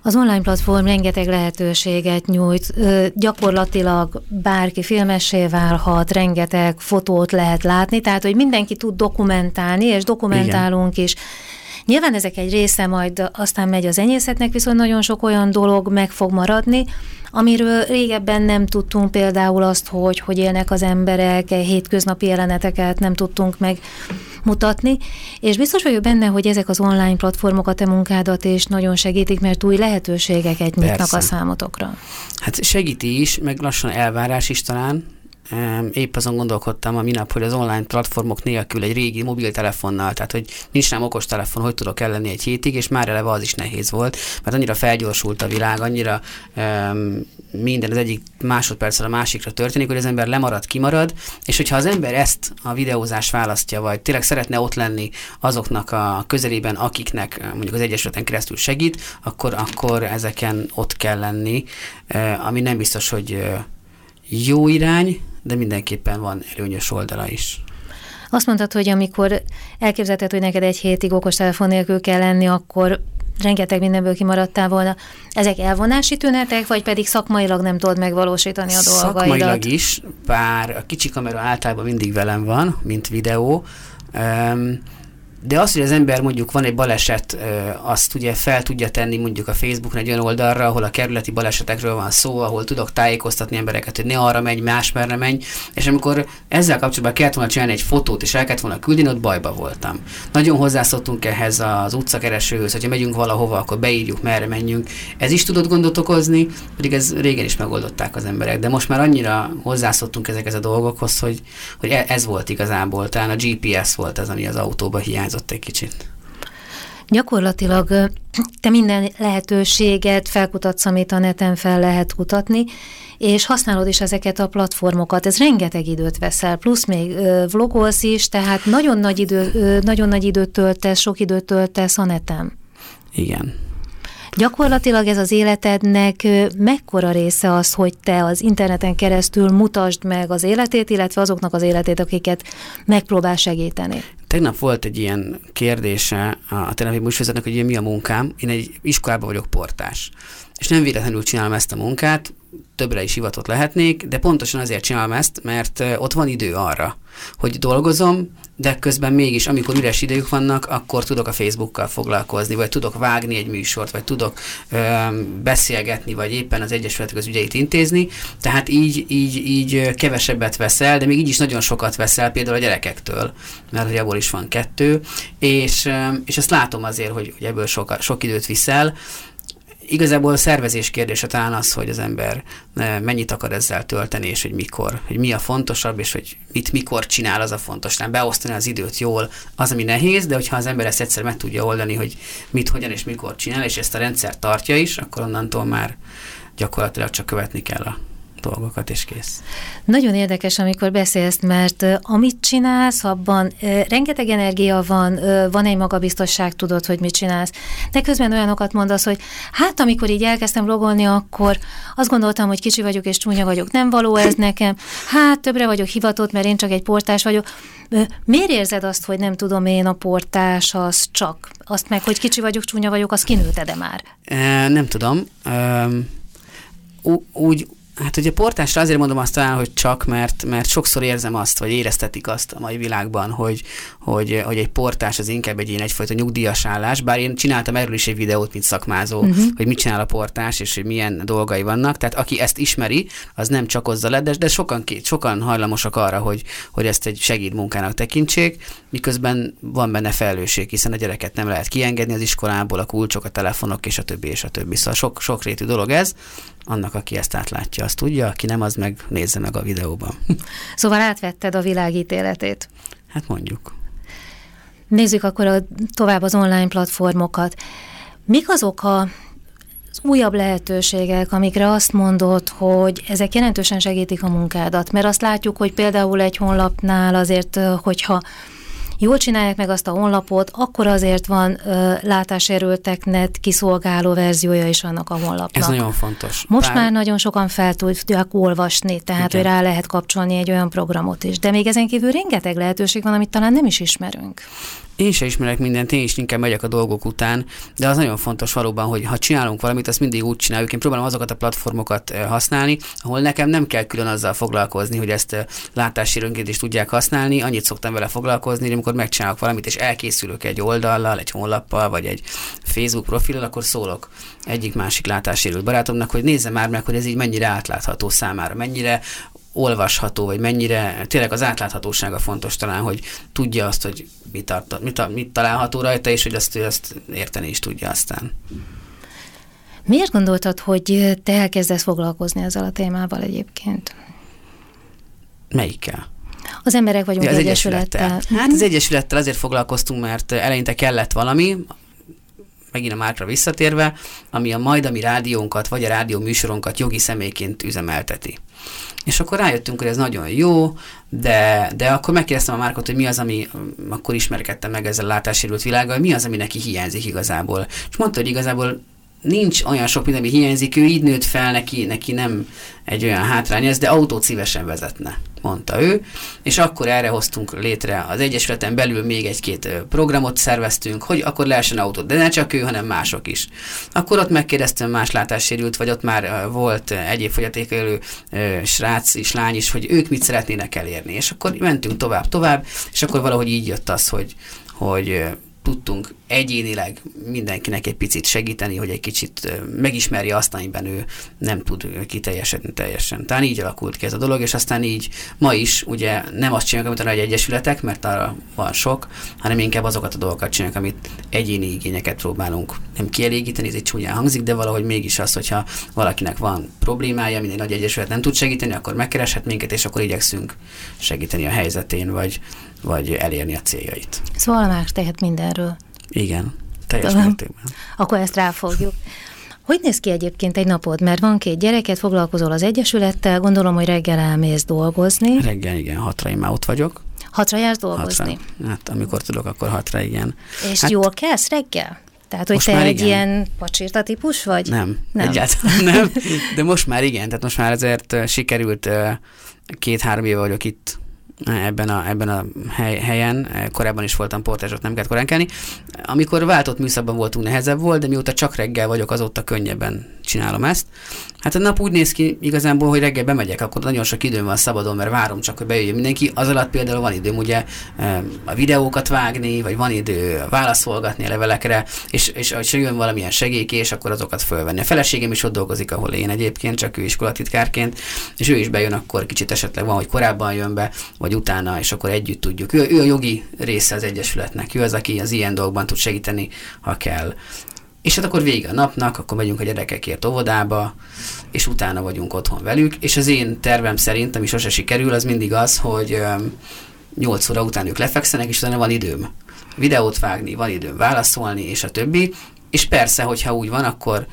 Az online platform rengeteg lehetőséget nyújt, gyakorlatilag bárki filmessé válhat, rengeteg fotót lehet látni, tehát hogy mindenki tud dokumentálni, és dokumentálunk Igen. is Nyilván ezek egy része majd aztán megy az enyészetnek, viszont nagyon sok olyan dolog meg fog maradni, amiről régebben nem tudtunk például azt, hogy hogy élnek az emberek, hétköznapi jeleneteket nem tudtunk megmutatni, és biztos vagyok benne, hogy ezek az online platformok a te munkádat és nagyon segítik, mert új lehetőségeket nyitnak Persze. a számotokra. Hát segíti is, meg lassan elvárás is talán, Épp azon gondolkodtam a minap, hogy az online platformok nélkül egy régi mobiltelefonnal, tehát hogy nincs rám okostelefon, hogy tudok ellenni egy hétig, és már eleve az is nehéz volt, mert annyira felgyorsult a világ, annyira um, minden az egyik másodperccel a másikra történik, hogy az ember lemarad, kimarad, és hogyha az ember ezt a videózás választja, vagy tényleg szeretne ott lenni azoknak a közelében, akiknek mondjuk az Egyesületen keresztül segít, akkor, akkor ezeken ott kell lenni, ami nem biztos, hogy jó irány, de mindenképpen van előnyös oldala is. Azt mondtad, hogy amikor elképzelted, hogy neked egy hétig okostelefon nélkül kell lenni, akkor rengeteg mindenből kimaradtál volna. Ezek elvonási tünetek, vagy pedig szakmailag nem tudod megvalósítani a dolgaidat? Szakmailag is, bár a kicsi kamera általában mindig velem van, mint videó. Um, de az, hogy az ember mondjuk van egy baleset, azt ugye fel tudja tenni mondjuk a Facebookon egy olyan oldalra, ahol a kerületi balesetekről van szó, ahol tudok tájékoztatni embereket, hogy ne arra menj, más merre menj, és amikor ezzel kapcsolatban kellett volna csinálni egy fotót, és el kellett volna küldeni, ott bajba voltam. Nagyon hozzászoktunk ehhez az utcakeresőhöz, hogyha megyünk valahova, akkor beírjuk, merre menjünk. Ez is tudott gondot okozni, pedig ez régen is megoldották az emberek, de most már annyira hozzászoktunk ezekhez a dolgokhoz, hogy, hogy e- ez volt igazából, talán a GPS volt az, ami az autóba hiányzott hiányzott egy kicsit. Gyakorlatilag te minden lehetőséget felkutatsz, amit a neten fel lehet kutatni, és használod is ezeket a platformokat. Ez rengeteg időt veszel, plusz még vlogolsz is, tehát nagyon nagy, idő, nagyon nagy időt töltesz, sok időt töltesz a neten. Igen. Gyakorlatilag ez az életednek mekkora része az, hogy te az interneten keresztül mutasd meg az életét, illetve azoknak az életét, akiket megpróbál segíteni? Tegnap volt egy ilyen kérdése a tegnapi műsorvezetőnek, hogy mi a munkám. Én egy iskolában vagyok portás. És nem véletlenül csinálom ezt a munkát, többre is hivatott lehetnék, de pontosan azért csinálom ezt, mert ott van idő arra, hogy dolgozom, de közben mégis, amikor üres idők vannak, akkor tudok a Facebookkal foglalkozni, vagy tudok vágni egy műsort, vagy tudok ö, beszélgetni, vagy éppen az Egyesületek az ügyeit intézni, tehát így, így, így kevesebbet veszel, de még így is nagyon sokat veszel, például a gyerekektől, mert hogy abból is van kettő, és, és ezt látom azért, hogy, hogy ebből sok, sok időt viszel, igazából a szervezés kérdése talán az, hogy az ember eh, mennyit akar ezzel tölteni, és hogy mikor, hogy mi a fontosabb, és hogy mit mikor csinál, az a fontos. Nem beosztani az időt jól, az, ami nehéz, de hogyha az ember ezt egyszer meg tudja oldani, hogy mit, hogyan és mikor csinál, és ezt a rendszer tartja is, akkor onnantól már gyakorlatilag csak követni kell a dolgokat, és kész. Nagyon érdekes, amikor beszélsz, mert amit csinálsz, abban rengeteg energia van, van egy magabiztosság, tudod, hogy mit csinálsz. De közben olyanokat mondasz, hogy hát amikor így elkezdtem vlogolni, akkor azt gondoltam, hogy kicsi vagyok és csúnya vagyok, nem való ez nekem. Hát többre vagyok hivatott, mert én csak egy portás vagyok. Miért érzed azt, hogy nem tudom én a portás, az csak? Azt meg, hogy kicsi vagyok, csúnya vagyok, azt kinőted-e már? Nem tudom. Úgy, Hát ugye portásra azért mondom azt talán, hogy csak, mert, mert sokszor érzem azt, vagy éreztetik azt a mai világban, hogy, hogy, hogy egy portás az inkább egy ilyen egyfajta nyugdíjas állás, bár én csináltam erről is egy videót, mint szakmázó, uh-huh. hogy mit csinál a portás, és hogy milyen dolgai vannak. Tehát aki ezt ismeri, az nem csak hozza le, de, de sokan, sokan hajlamosak arra, hogy, hogy ezt egy segédmunkának tekintsék, miközben van benne felelősség, hiszen a gyereket nem lehet kiengedni az iskolából, a kulcsok, a telefonok, és a többi, és a többi. Szóval sok, sok rétű dolog ez, annak, aki ezt átlátja, azt tudja, aki nem, az meg nézze meg a videóban. <laughs> Szóval átvetted a világítéletét. Hát mondjuk. Nézzük akkor a, tovább az online platformokat. Mik azok a az újabb lehetőségek, amikre azt mondod, hogy ezek jelentősen segítik a munkádat? Mert azt látjuk, hogy például egy honlapnál azért, hogyha jól csinálják meg azt a honlapot, akkor azért van ö, látásérülteknek kiszolgáló verziója is annak a honlapnak. Ez nagyon fontos. Most Bár... már nagyon sokan fel tudják olvasni, tehát Igen. hogy rá lehet kapcsolni egy olyan programot is. De még ezen kívül rengeteg lehetőség van, amit talán nem is ismerünk. Én sem ismerek mindent, én is inkább megyek a dolgok után, de az nagyon fontos valóban, hogy ha csinálunk valamit, azt mindig úgy csináljuk. Én próbálom azokat a platformokat használni, ahol nekem nem kell külön azzal foglalkozni, hogy ezt látási is tudják használni. Annyit szoktam vele foglalkozni, hogy amikor megcsinálok valamit, és elkészülök egy oldallal, egy honlappal, vagy egy Facebook profillal, akkor szólok egyik másik látássérült barátomnak, hogy nézze már meg, hogy ez így mennyire átlátható számára, mennyire olvasható, vagy mennyire, tényleg az átláthatósága fontos talán, hogy tudja azt, hogy mit, tart, mit, mit található rajta, és hogy azt, hogy azt érteni is tudja aztán. Miért gondoltad, hogy te elkezdesz foglalkozni ezzel a témával egyébként? Melyikkel? Az emberek vagyunk ja, az egyesülettel. egyesülettel. Hát az egyesülettel azért foglalkoztunk, mert eleinte kellett valami, megint a márkra visszatérve, ami a majdami rádiónkat, vagy a rádió műsoronkat jogi személyként üzemelteti. És akkor rájöttünk, hogy ez nagyon jó, de, de akkor megkérdeztem a Márkot, hogy mi az, ami akkor ismerkedtem meg ezzel a látássérült világgal, mi az, ami neki hiányzik igazából. És mondta, hogy igazából nincs olyan sok minden, ami hiányzik, ő így nőtt fel, neki, neki nem egy olyan hátrány ez, de autót szívesen vezetne, mondta ő, és akkor erre hoztunk létre az Egyesületen belül még egy-két programot szerveztünk, hogy akkor lehessen autót, de ne csak ő, hanem mások is. Akkor ott megkérdeztem más látássérült, vagy ott már volt egyéb fogyatékelő srác és lány is, hogy ők mit szeretnének elérni, és akkor mentünk tovább, tovább, és akkor valahogy így jött az, hogy, hogy tudtunk egyénileg mindenkinek egy picit segíteni, hogy egy kicsit megismerje azt, amiben ő nem tud kiteljesedni teljesen. Tehát így alakult ki ez a dolog, és aztán így ma is ugye nem azt csináljuk, amit a nagy egyesületek, mert arra van sok, hanem inkább azokat a dolgokat csináljuk, amit egyéni igényeket próbálunk nem kielégíteni, ez egy csúnyán hangzik, de valahogy mégis az, hogyha valakinek van problémája, minden nagy egyesület nem tud segíteni, akkor megkereshet minket, és akkor igyekszünk segíteni a helyzetén, vagy, vagy elérni a céljait. Szóval már tehet mindenről. Igen, teljes mértékben. Akkor ezt ráfogjuk. Hogy néz ki egyébként egy napod? Mert van két gyereket, foglalkozol az Egyesülettel, gondolom, hogy reggel elmész dolgozni. Reggel, igen, hatra én már ott vagyok. Hatra jársz dolgozni? Hatra. Hát amikor tudok, akkor hatra, igen. És hát, jól kelsz reggel? Tehát, hogy te egy igen. ilyen pacsirta típus vagy? Nem, nem, egyáltalán <laughs> nem. De most már igen, tehát most már ezért sikerült két-három éve vagyok itt ebben a, ebben a hely, helyen, korábban is voltam portázsot, nem kellett korán kelni. Amikor váltott műszakban voltunk, nehezebb volt, de mióta csak reggel vagyok, azóta könnyebben csinálom ezt. Hát a nap úgy néz ki igazából, hogy reggel bemegyek, akkor nagyon sok időm van szabadon, mert várom csak, hogy bejöjjön mindenki. Az alatt például van időm ugye a videókat vágni, vagy van idő válaszolgatni a levelekre, és, és, és jön valamilyen segélykés, akkor azokat fölvenni. A feleségem is ott dolgozik, ahol én egyébként, csak ő iskolatitkárként, és ő is bejön, akkor kicsit esetleg van, hogy korábban jön be, vagy utána, és akkor együtt tudjuk. Ő, ő a jogi része az Egyesületnek, ő az, aki az ilyen dolgokban tud segíteni, ha kell. És hát akkor vége a napnak, akkor megyünk a gyerekekért óvodába, és utána vagyunk otthon velük, és az én tervem szerint, ami sose sikerül, az mindig az, hogy 8 óra után ők lefekszenek, és utána van időm videót vágni, van időm válaszolni, és a többi. És persze, hogyha úgy van, akkor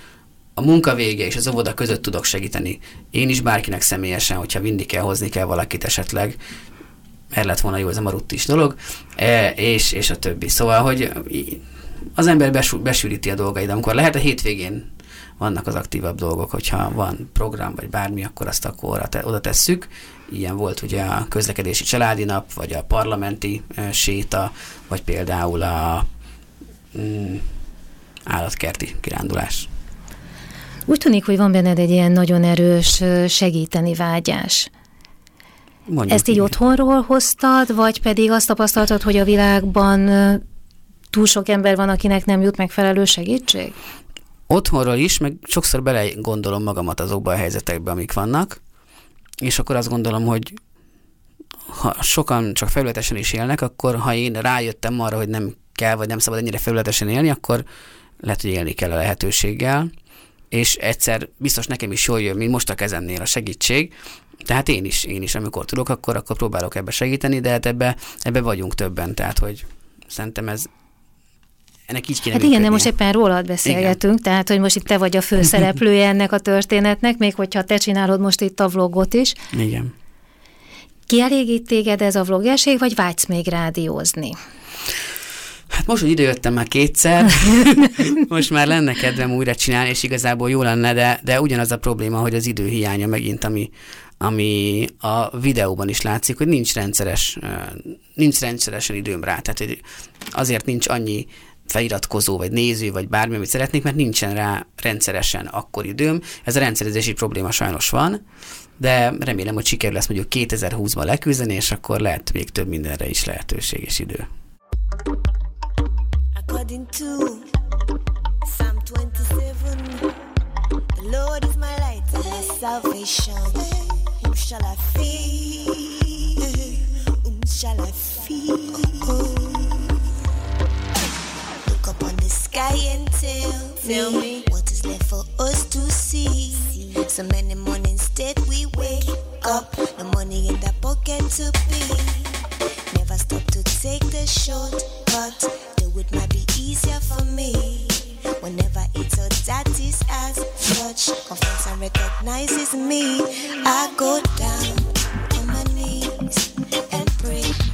a munka vége és az óvoda között tudok segíteni. Én is bárkinek személyesen, hogyha vinni kell, hozni kell valakit esetleg, mert lett volna jó ez a maruttis dolog, e, és, és a többi. Szóval, hogy az ember besül, besűríti a dolgait, amikor lehet a hétvégén vannak az aktívabb dolgok, hogyha van program vagy bármi, akkor azt akkor oda tesszük. Ilyen volt ugye a közlekedési családi nap, vagy a parlamenti e, séta, vagy például a mm, állatkerti kirándulás. Úgy tűnik, hogy van benned egy ilyen nagyon erős segíteni vágyás. Mondjuk Ezt így otthonról hoztad, vagy pedig azt tapasztaltad, hogy a világban túl sok ember van, akinek nem jut megfelelő segítség? Otthonról is, meg sokszor bele gondolom magamat azokba a helyzetekbe, amik vannak, és akkor azt gondolom, hogy ha sokan csak felületesen is élnek, akkor ha én rájöttem arra, hogy nem kell, vagy nem szabad ennyire felületesen élni, akkor lehet, hogy élni kell a lehetőséggel, és egyszer biztos nekem is jól jön, mint most a kezemnél a segítség, tehát én is, én is, amikor tudok, akkor, akkor próbálok ebbe segíteni, de hát ebbe, ebbe vagyunk többen, tehát hogy szerintem ez ennek így kéne Hát igen, de most éppen rólad beszélgetünk, igen. tehát hogy most itt te vagy a főszereplője <laughs> ennek a történetnek, még hogyha te csinálod most itt a vlogot is. Igen. Kielégít téged ez a vlogerség, vagy vágysz még rádiózni? Hát most, hogy idejöttem már kétszer, <laughs> most már lenne kedvem újra csinálni, és igazából jó lenne, de, de ugyanaz a probléma, hogy az idő hiánya megint, ami, ami a videóban is látszik, hogy nincs rendszeres, nincs rendszeresen időm rá. Tehát azért nincs annyi feliratkozó, vagy néző, vagy bármi, amit szeretnék, mert nincsen rá rendszeresen akkor időm. Ez a rendszerezési probléma sajnos van, de remélem, hogy siker lesz mondjuk 2020-ban leküzdeni, és akkor lehet még több mindenre is lehetőség és idő. According to Psalm 27, the Lord is my light and my salvation. Whom shall I fear? Whom shall I fear? Look up on the sky and tell, tell me what is left for us to see. So many mornings that we wake up, no money in the pocket to pay. Never stop to take the shortcut, though it be easier for me. Whenever it's a daddy's as such, confidence and recognizes me. I go down on my knees and pray.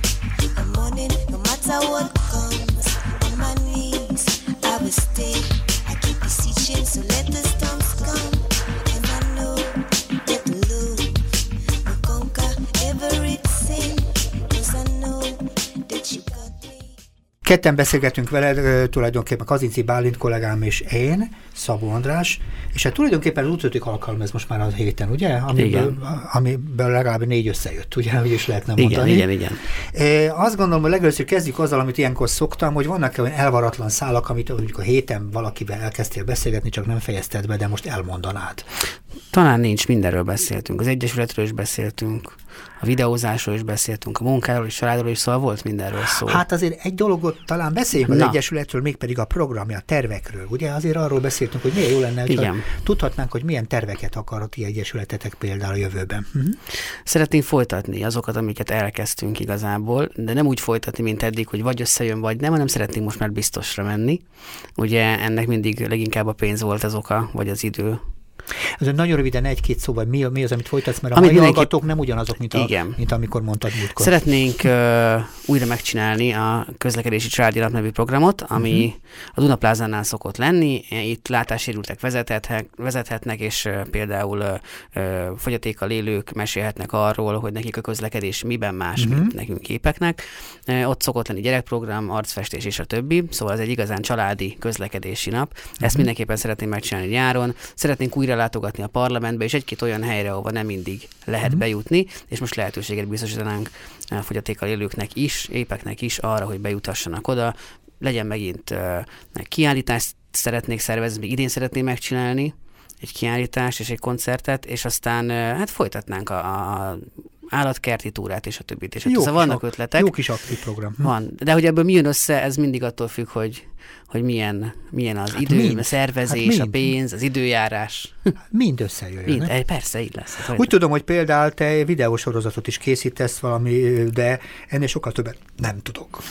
Ketten beszélgetünk veled, tulajdonképpen Kazinci Bálint kollégám és én, Szabó András, és hát tulajdonképpen az ötödik alkalom ez most már a héten, ugye? Amiből, igen. amiből legalább négy összejött, ugye? Úgy is lehetne mondani. Igen, igen, igen. Azt gondolom, hogy legelőször kezdjük azzal, amit ilyenkor szoktam, hogy vannak olyan elvaratlan szálak, amit mondjuk a héten valakivel elkezdtél beszélgetni, csak nem fejezted be, de most elmondanád. Talán nincs, mindenről beszéltünk. Az Egyesületről is beszéltünk, a videózásról is beszéltünk, a munkáról is, családról is, szóval volt mindenről szó. Hát azért egy dologot talán beszéljünk az Na. Egyesületről, mégpedig a programja, a tervekről. Ugye azért arról beszéltünk, hogy milyen jó lenne, hogy tudhatnánk, hogy milyen terveket akar a ti egyesületetek például a jövőben. Uh-huh. Szeretnénk folytatni azokat, amiket elkezdtünk igazából, de nem úgy folytatni, mint eddig, hogy vagy összejön, vagy nem, hanem szeretnénk most már biztosra menni. Ugye ennek mindig leginkább a pénz volt az oka, vagy az idő, ez nagyon röviden egy-két szóval mi, mi az, amit folytatsz, mert a amit mai hallgatók nem ugyanazok, mint, a, igen. mint amikor mondtad múltkor. Szeretnénk uh, újra megcsinálni a közlekedési családi nap nevű programot, ami uh-huh. a Dunaplázánál szokott lenni. Itt látássérültek vezethetnek, vezethetnek, és uh, például uh, uh, fogyatékkal élők mesélhetnek arról, hogy nekik a közlekedés miben más, uh-huh. mint nekünk képeknek. Uh, ott szokott lenni gyerekprogram, arcfestés és a többi, szóval ez egy igazán családi közlekedési nap. Ezt uh-huh. mindenképpen szeretném megcsinálni nyáron. Szeretnénk újra látogatni a parlamentbe, és egy-két olyan helyre, ahova nem mindig lehet mm-hmm. bejutni, és most lehetőséget biztosítanánk a fogyatékkal élőknek is, épeknek is arra, hogy bejutassanak oda. Legyen megint uh, kiállítást szeretnék szervezni, idén szeretném megcsinálni, egy kiállítást és egy koncertet, és aztán uh, hát folytatnánk a, a állatkerti túrát és a többit. És jó, szóval vannak ötletek. Jó kis aktív program. Hm. Van, de hogy ebből mi jön össze, ez mindig attól függ, hogy, hogy milyen, milyen az hát idő, mind. a szervezés, hát a pénz, az időjárás. Hát mind összejön. Mind, eh, persze, így lesz. Hát, Úgy tudom, hogy például te videósorozatot is készítesz valami, de ennél sokkal többet nem tudok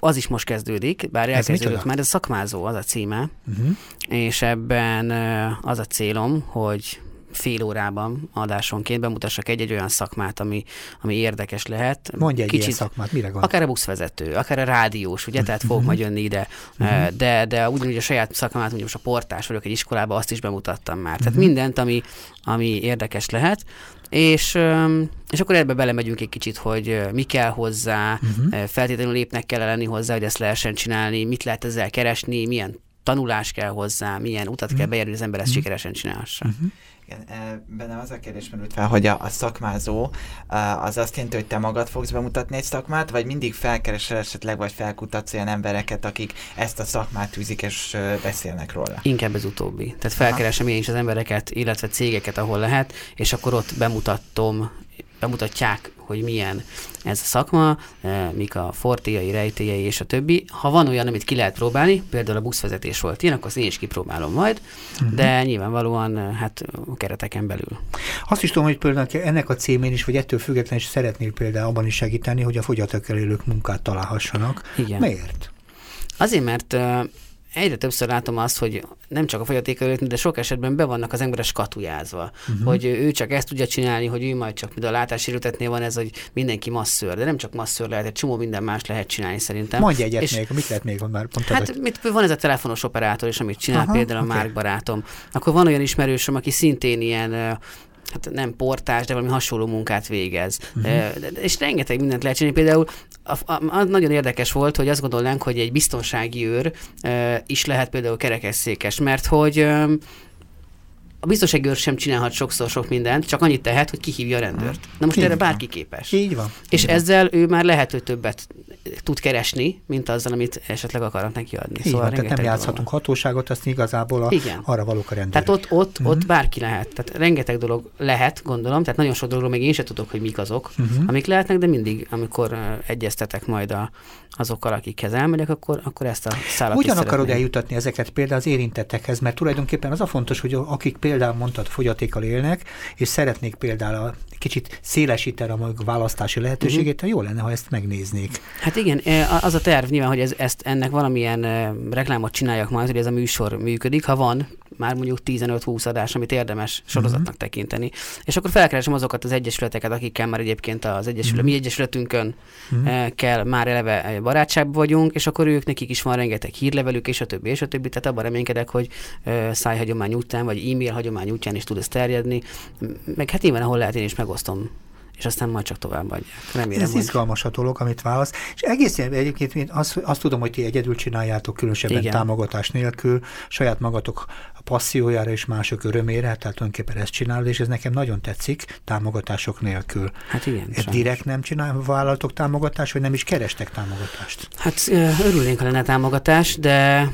az is most kezdődik, bár elkezdődött már, ez szakmázó az a címe, uh-huh. és ebben az a célom, hogy fél órában adásonként bemutassak egy-egy olyan szakmát, ami, ami érdekes lehet. Mondj egy Kicsit, ilyen szakmát, mire gondol? Akár a buszvezető, akár a rádiós, ugye, tehát fogok uh-huh. majd jönni ide, uh-huh. de, de ugyanúgy a saját szakmát, mondjuk most a portás vagyok egy iskolában, azt is bemutattam már. Tehát uh-huh. mindent, ami, ami érdekes lehet. És, és akkor ebbe belemegyünk egy kicsit, hogy mi kell hozzá, uh-huh. feltétlenül lépnek kell lenni hozzá, hogy ezt lehessen csinálni, mit lehet ezzel keresni, milyen tanulás kell hozzá, milyen utat uh-huh. kell bejárni, hogy az ember ezt uh-huh. sikeresen csinálhassa. Uh-huh. Igen, e, bennem az a kérdés merült fel, hogy a, a szakmázó az azt jelenti, hogy te magad fogsz bemutatni egy szakmát, vagy mindig felkeresel esetleg, vagy felkutatsz olyan embereket, akik ezt a szakmát űzik és beszélnek róla? Inkább ez utóbbi. Tehát felkeresem Aha. én is az embereket, illetve cégeket, ahol lehet, és akkor ott bemutatom bemutatják, hogy milyen ez a szakma, eh, mik a fortéjai, rejtélyei és a többi. Ha van olyan, amit ki lehet próbálni, például a buszvezetés volt ilyen, akkor azt én is kipróbálom majd, uh-huh. de nyilvánvalóan eh, hát a kereteken belül. Azt is tudom, hogy például ennek a címén is, vagy ettől függetlenül is szeretnél például abban is segíteni, hogy a fogyatékkal élők munkát találhassanak. Igen. Miért? Azért, mert eh, egyre többször látom azt, hogy nem csak a fogyatékkal de sok esetben be vannak az emberek skatujázva, uh-huh. hogy ő csak ezt tudja csinálni, hogy ő majd csak, mint a látássérültetnél van ez, hogy mindenki masszőr, de nem csak masszőr lehet, egy csomó minden más lehet csinálni szerintem. Mondj egyet és, még, mit lehet még van már mondtad, Hát mit, van ez a telefonos operátor is, amit csinál Aha, például a okay. Márk barátom. Akkor van olyan ismerősöm, aki szintén ilyen hát nem portás, de valami hasonló munkát végez. Uh-huh. És rengeteg mindent lehet csinálni. Például a, a, a, nagyon érdekes volt, hogy azt gondolnánk, hogy egy biztonsági őr is lehet például kerekesszékes, mert hogy a biztonsági őr sem csinálhat sokszor sok mindent, csak annyit tehet, hogy kihívja a rendőrt. Na most Így erre bárki képes. Így van. És Így ezzel van. ő már lehet, hogy többet tud keresni, mint azzal, amit esetleg akarnak neki adni. Így szóval van, tehát nem játszhatunk dolog. hatóságot, azt igazából a, Igen. arra valók a rendőrök. Tehát ott, ott, uh-huh. ott bárki lehet. Tehát rengeteg dolog lehet, gondolom, tehát nagyon sok dologról még én sem tudok, hogy mik azok, uh-huh. amik lehetnek, de mindig, amikor uh, egyeztetek majd a, azokkal, akikhez elmegyek, akkor, akkor ezt a szállat Hogyan akarod eljutatni ezeket például az érintettekhez? Mert tulajdonképpen az a fontos, hogy akik például mondtad fogyatékkal élnek, és szeretnék például a kicsit szélesíteni a választási lehetőségét, uh-huh. jó lenne, ha ezt megnéznék. Hát igen, az a terv nyilván, hogy ez, ezt ennek valamilyen reklámot csináljak majd, hogy ez a műsor működik. Ha van, már mondjuk 15-20 adás, amit érdemes sorozatnak uh-huh. tekinteni. És akkor felkeresem azokat az egyesületeket, akikkel már egyébként az egyesület, uh-huh. mi egyesületünkön uh-huh. kell már eleve barátságban vagyunk, és akkor ők nekik is van rengeteg hírlevelük, és a többi, és a többi. Tehát abban reménykedek, hogy szájhagyomány után, vagy e-mail hagyomány útján is tud ez terjedni. Meg hát nyilván, ahol lehet, én is megosztom és aztán majd csak továbbadják. Remélem, Ez hogy... izgalmas a dolog, amit válasz. És egészen egyébként én azt, azt tudom, hogy ti egyedül csináljátok, különösebben Igen. támogatás nélkül, saját magatok a passziójára és mások örömére, tehát tulajdonképpen ezt csinálod, és ez nekem nagyon tetszik, támogatások nélkül. Hát igen. Ez direkt nem csinál, vállaltok támogatást, vagy nem is kerestek támogatást? Hát örülnénk, ha lenne támogatás, de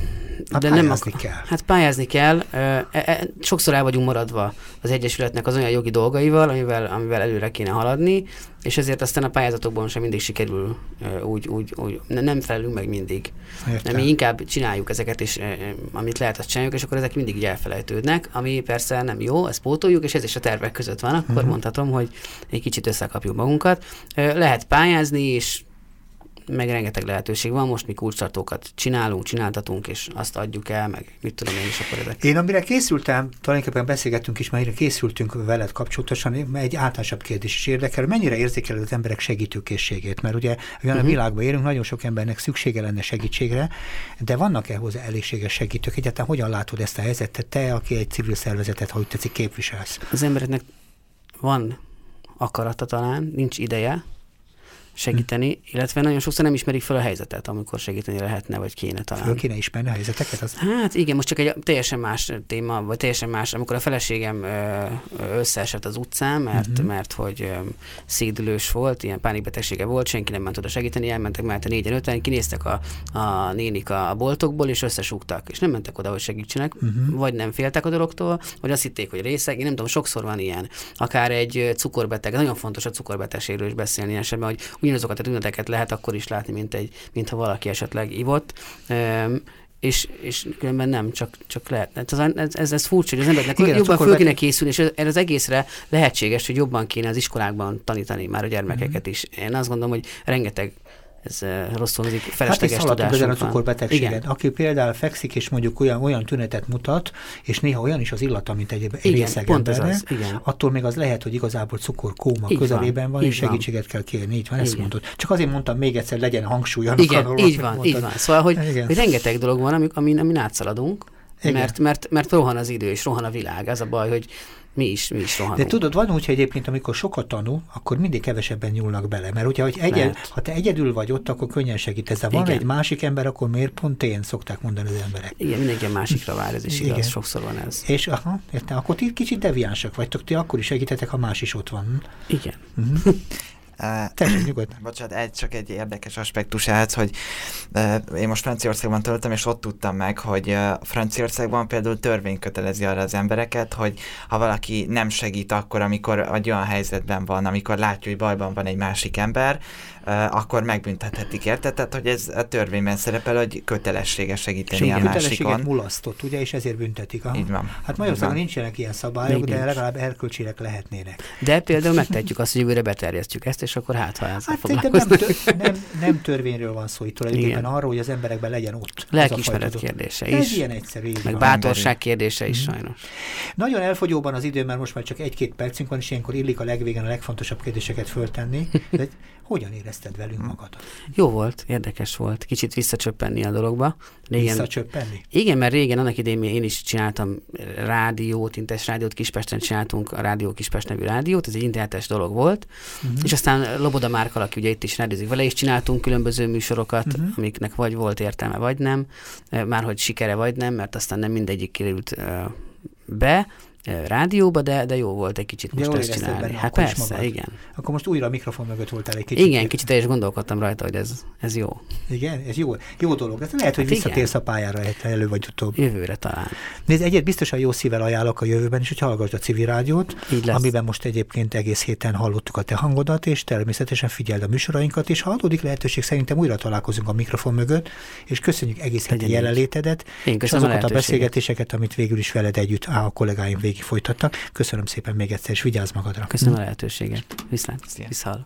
Hát de nem kell. Hát pályázni kell. E, e, sokszor el vagyunk maradva az Egyesületnek az olyan jogi dolgaival, amivel, amivel előre kéne haladni, és ezért aztán a pályázatokban sem mindig sikerül úgy, úgy, úgy nem felelünk meg mindig. Értem. Mi inkább csináljuk ezeket, és amit lehet, azt csináljuk, és akkor ezek mindig így elfelejtődnek, ami persze nem jó, ezt pótoljuk, és ez is a tervek között van, akkor uh-huh. mondhatom, hogy egy kicsit összekapjuk magunkat. Lehet pályázni, és meg rengeteg lehetőség van, most mi kulcstartókat csinálunk, csináltatunk, és azt adjuk el, meg mit tudom én is akkor ezek. Én amire készültem, tulajdonképpen beszélgettünk is, mert készültünk veled kapcsolatosan, egy általánosabb kérdés is érdekel, mennyire érzékeled az emberek segítőkészségét, mert ugye olyan uh-huh. a mhm. világban élünk, nagyon sok embernek szüksége lenne segítségre, de vannak-e hozzá elégséges segítők? Egyáltalán hogyan látod ezt a helyzetet, te, aki egy civil szervezetet, ha úgy tetszik, képviselsz? Az embereknek van akarata talán, nincs ideje, segíteni, illetve nagyon sokszor nem ismerik fel a helyzetet, amikor segíteni lehetne, vagy kéne talán. Föl kéne ismerni a helyzeteket? Az... Hát igen, most csak egy teljesen más téma, vagy teljesen más, amikor a feleségem összeesett az utcán, mert, uh-huh. mert hogy szédülős volt, ilyen pánikbetegsége volt, senki nem ment oda segíteni, elmentek mellette négyen, öten, kinéztek a, a nénik a boltokból, és összesúgtak, és nem mentek oda, hogy segítsenek, uh-huh. vagy nem féltek a dologtól, vagy azt hitték, hogy részeg, én nem tudom, sokszor van ilyen. Akár egy cukorbeteg, nagyon fontos a cukorbetegségről is beszélni esetben, hogy ugyanazokat a tüneteket lehet akkor is látni, mint, egy, mint ha valaki esetleg ivott. Um, és, és különben nem, csak, csak lehet. Hát ez, ez, ez, ez furcsa, hogy az embernek Igen, jobban föl kéne készülni, és erre az egészre lehetséges, hogy jobban kéne az iskolákban tanítani már a gyermekeket mm-hmm. is. Én azt gondolom, hogy rengeteg ez rosszul hangzik, felesleges hát ezen a cukorbetegséget. Igen. Aki például fekszik, és mondjuk olyan, olyan tünetet mutat, és néha olyan is az illata, mint egy igen, részeg pont emberne, az, igen. attól még az lehet, hogy igazából cukorkóma így közelében van, van és segítséget van. kell kérni. Így van, ezt mondod. Csak azért mondtam még egyszer, legyen hangsúly. Igen, így van, így van. Szóval, hogy, hogy rengeteg dolog van, amin, amin átszaladunk, mert, mert, mert rohan az idő, és rohan a világ. Ez a baj, hogy mi is, mi is rohanunk. De tudod, van úgy, hogy egyébként amikor sokat tanul, akkor mindig kevesebben nyúlnak bele. Mert ugye, hogy egyed, ha te egyedül vagy ott, akkor könnyen segítesz. De van Igen. egy másik ember, akkor miért pont én szokták mondani az emberek. Igen, mindenki másikra vár, ez is igaz, sokszor van ez. És aha, értem, akkor ti kicsit deviánsak vagytok, ti akkor is segítetek, ha más is ott van. Igen. Uh-huh. Tessék, nyugodt. Bocsánat, egy, csak egy érdekes aspektus ehhez, hogy uh, én most Franciaországban töltöm, és ott tudtam meg, hogy uh, Franciaországban például törvény kötelezi arra az embereket, hogy ha valaki nem segít akkor, amikor egy olyan helyzetben van, amikor látja, hogy bajban van egy másik ember, akkor megbüntethetik, érted? Tehát, hogy ez a törvényben szerepel, hogy kötelessége segíteni a másikon. mulasztott, ugye, és ezért büntetik. Aha. Így van. Hát Magyarországon nincsenek ilyen szabályok, Még de nincs. legalább erkölcsileg lehetnének. De például megtehetjük azt, hogy jövőre beterjesztjük ezt, és akkor hát, ha ez hát, nem, tör, nem, nem törvényről van szó itt tulajdonképpen arról, hogy az emberekben legyen ott. Lelkismeret kérdése is. Ez ilyen egyszerű. Meg bátorság kérdése is mm. sajnos. Nagyon elfogyóban az idő, mert most már csak egy-két percünk van, és ilyenkor illik a legvégen a legfontosabb kérdéseket föltenni. De hogyan érezted velünk magadat? Jó volt, érdekes volt. Kicsit visszacsöppenni a dologba. Régen, visszacsöppenni? Igen, mert régen annak idején én is csináltam rádiót, internetes rádiót, Kispesten csináltunk a Rádió Kispest nevű rádiót, ez egy internetes dolog volt, uh-huh. és aztán Loboda Márkal, aki ugye itt is rádiózik vele, is csináltunk különböző műsorokat, uh-huh. amiknek vagy volt értelme, vagy nem, már hogy sikere, vagy nem, mert aztán nem mindegyik került be, rádióba, de, de jó volt egy kicsit most ezt csinálni. Hát persze, magad. igen. Akkor most újra a mikrofon mögött voltál egy kicsit. Igen, kicsit el is gondolkodtam rajta, hogy ez, ez jó. Igen, ez jó, jó dolog. Ez lehet, hogy hát visszatérsz igen. a pályára elő vagy utóbb. Jövőre talán. Nézd, egyet biztosan jó szívvel ajánlok a jövőben is, hogy hallgass a civil rádiót, amiben most egyébként egész héten hallottuk a te hangodat, és természetesen figyeld a műsorainkat, és ha adódik lehetőség, szerintem újra találkozunk a mikrofon mögött, és köszönjük egész heti jelenlétedet, és azokat a, a beszélgetéseket, amit végül is veled együtt a kollégáim végig végig folytattak. Köszönöm szépen még egyszer, és vigyázz magadra. Köszönöm a lehetőséget. Viszlát. Viszhal.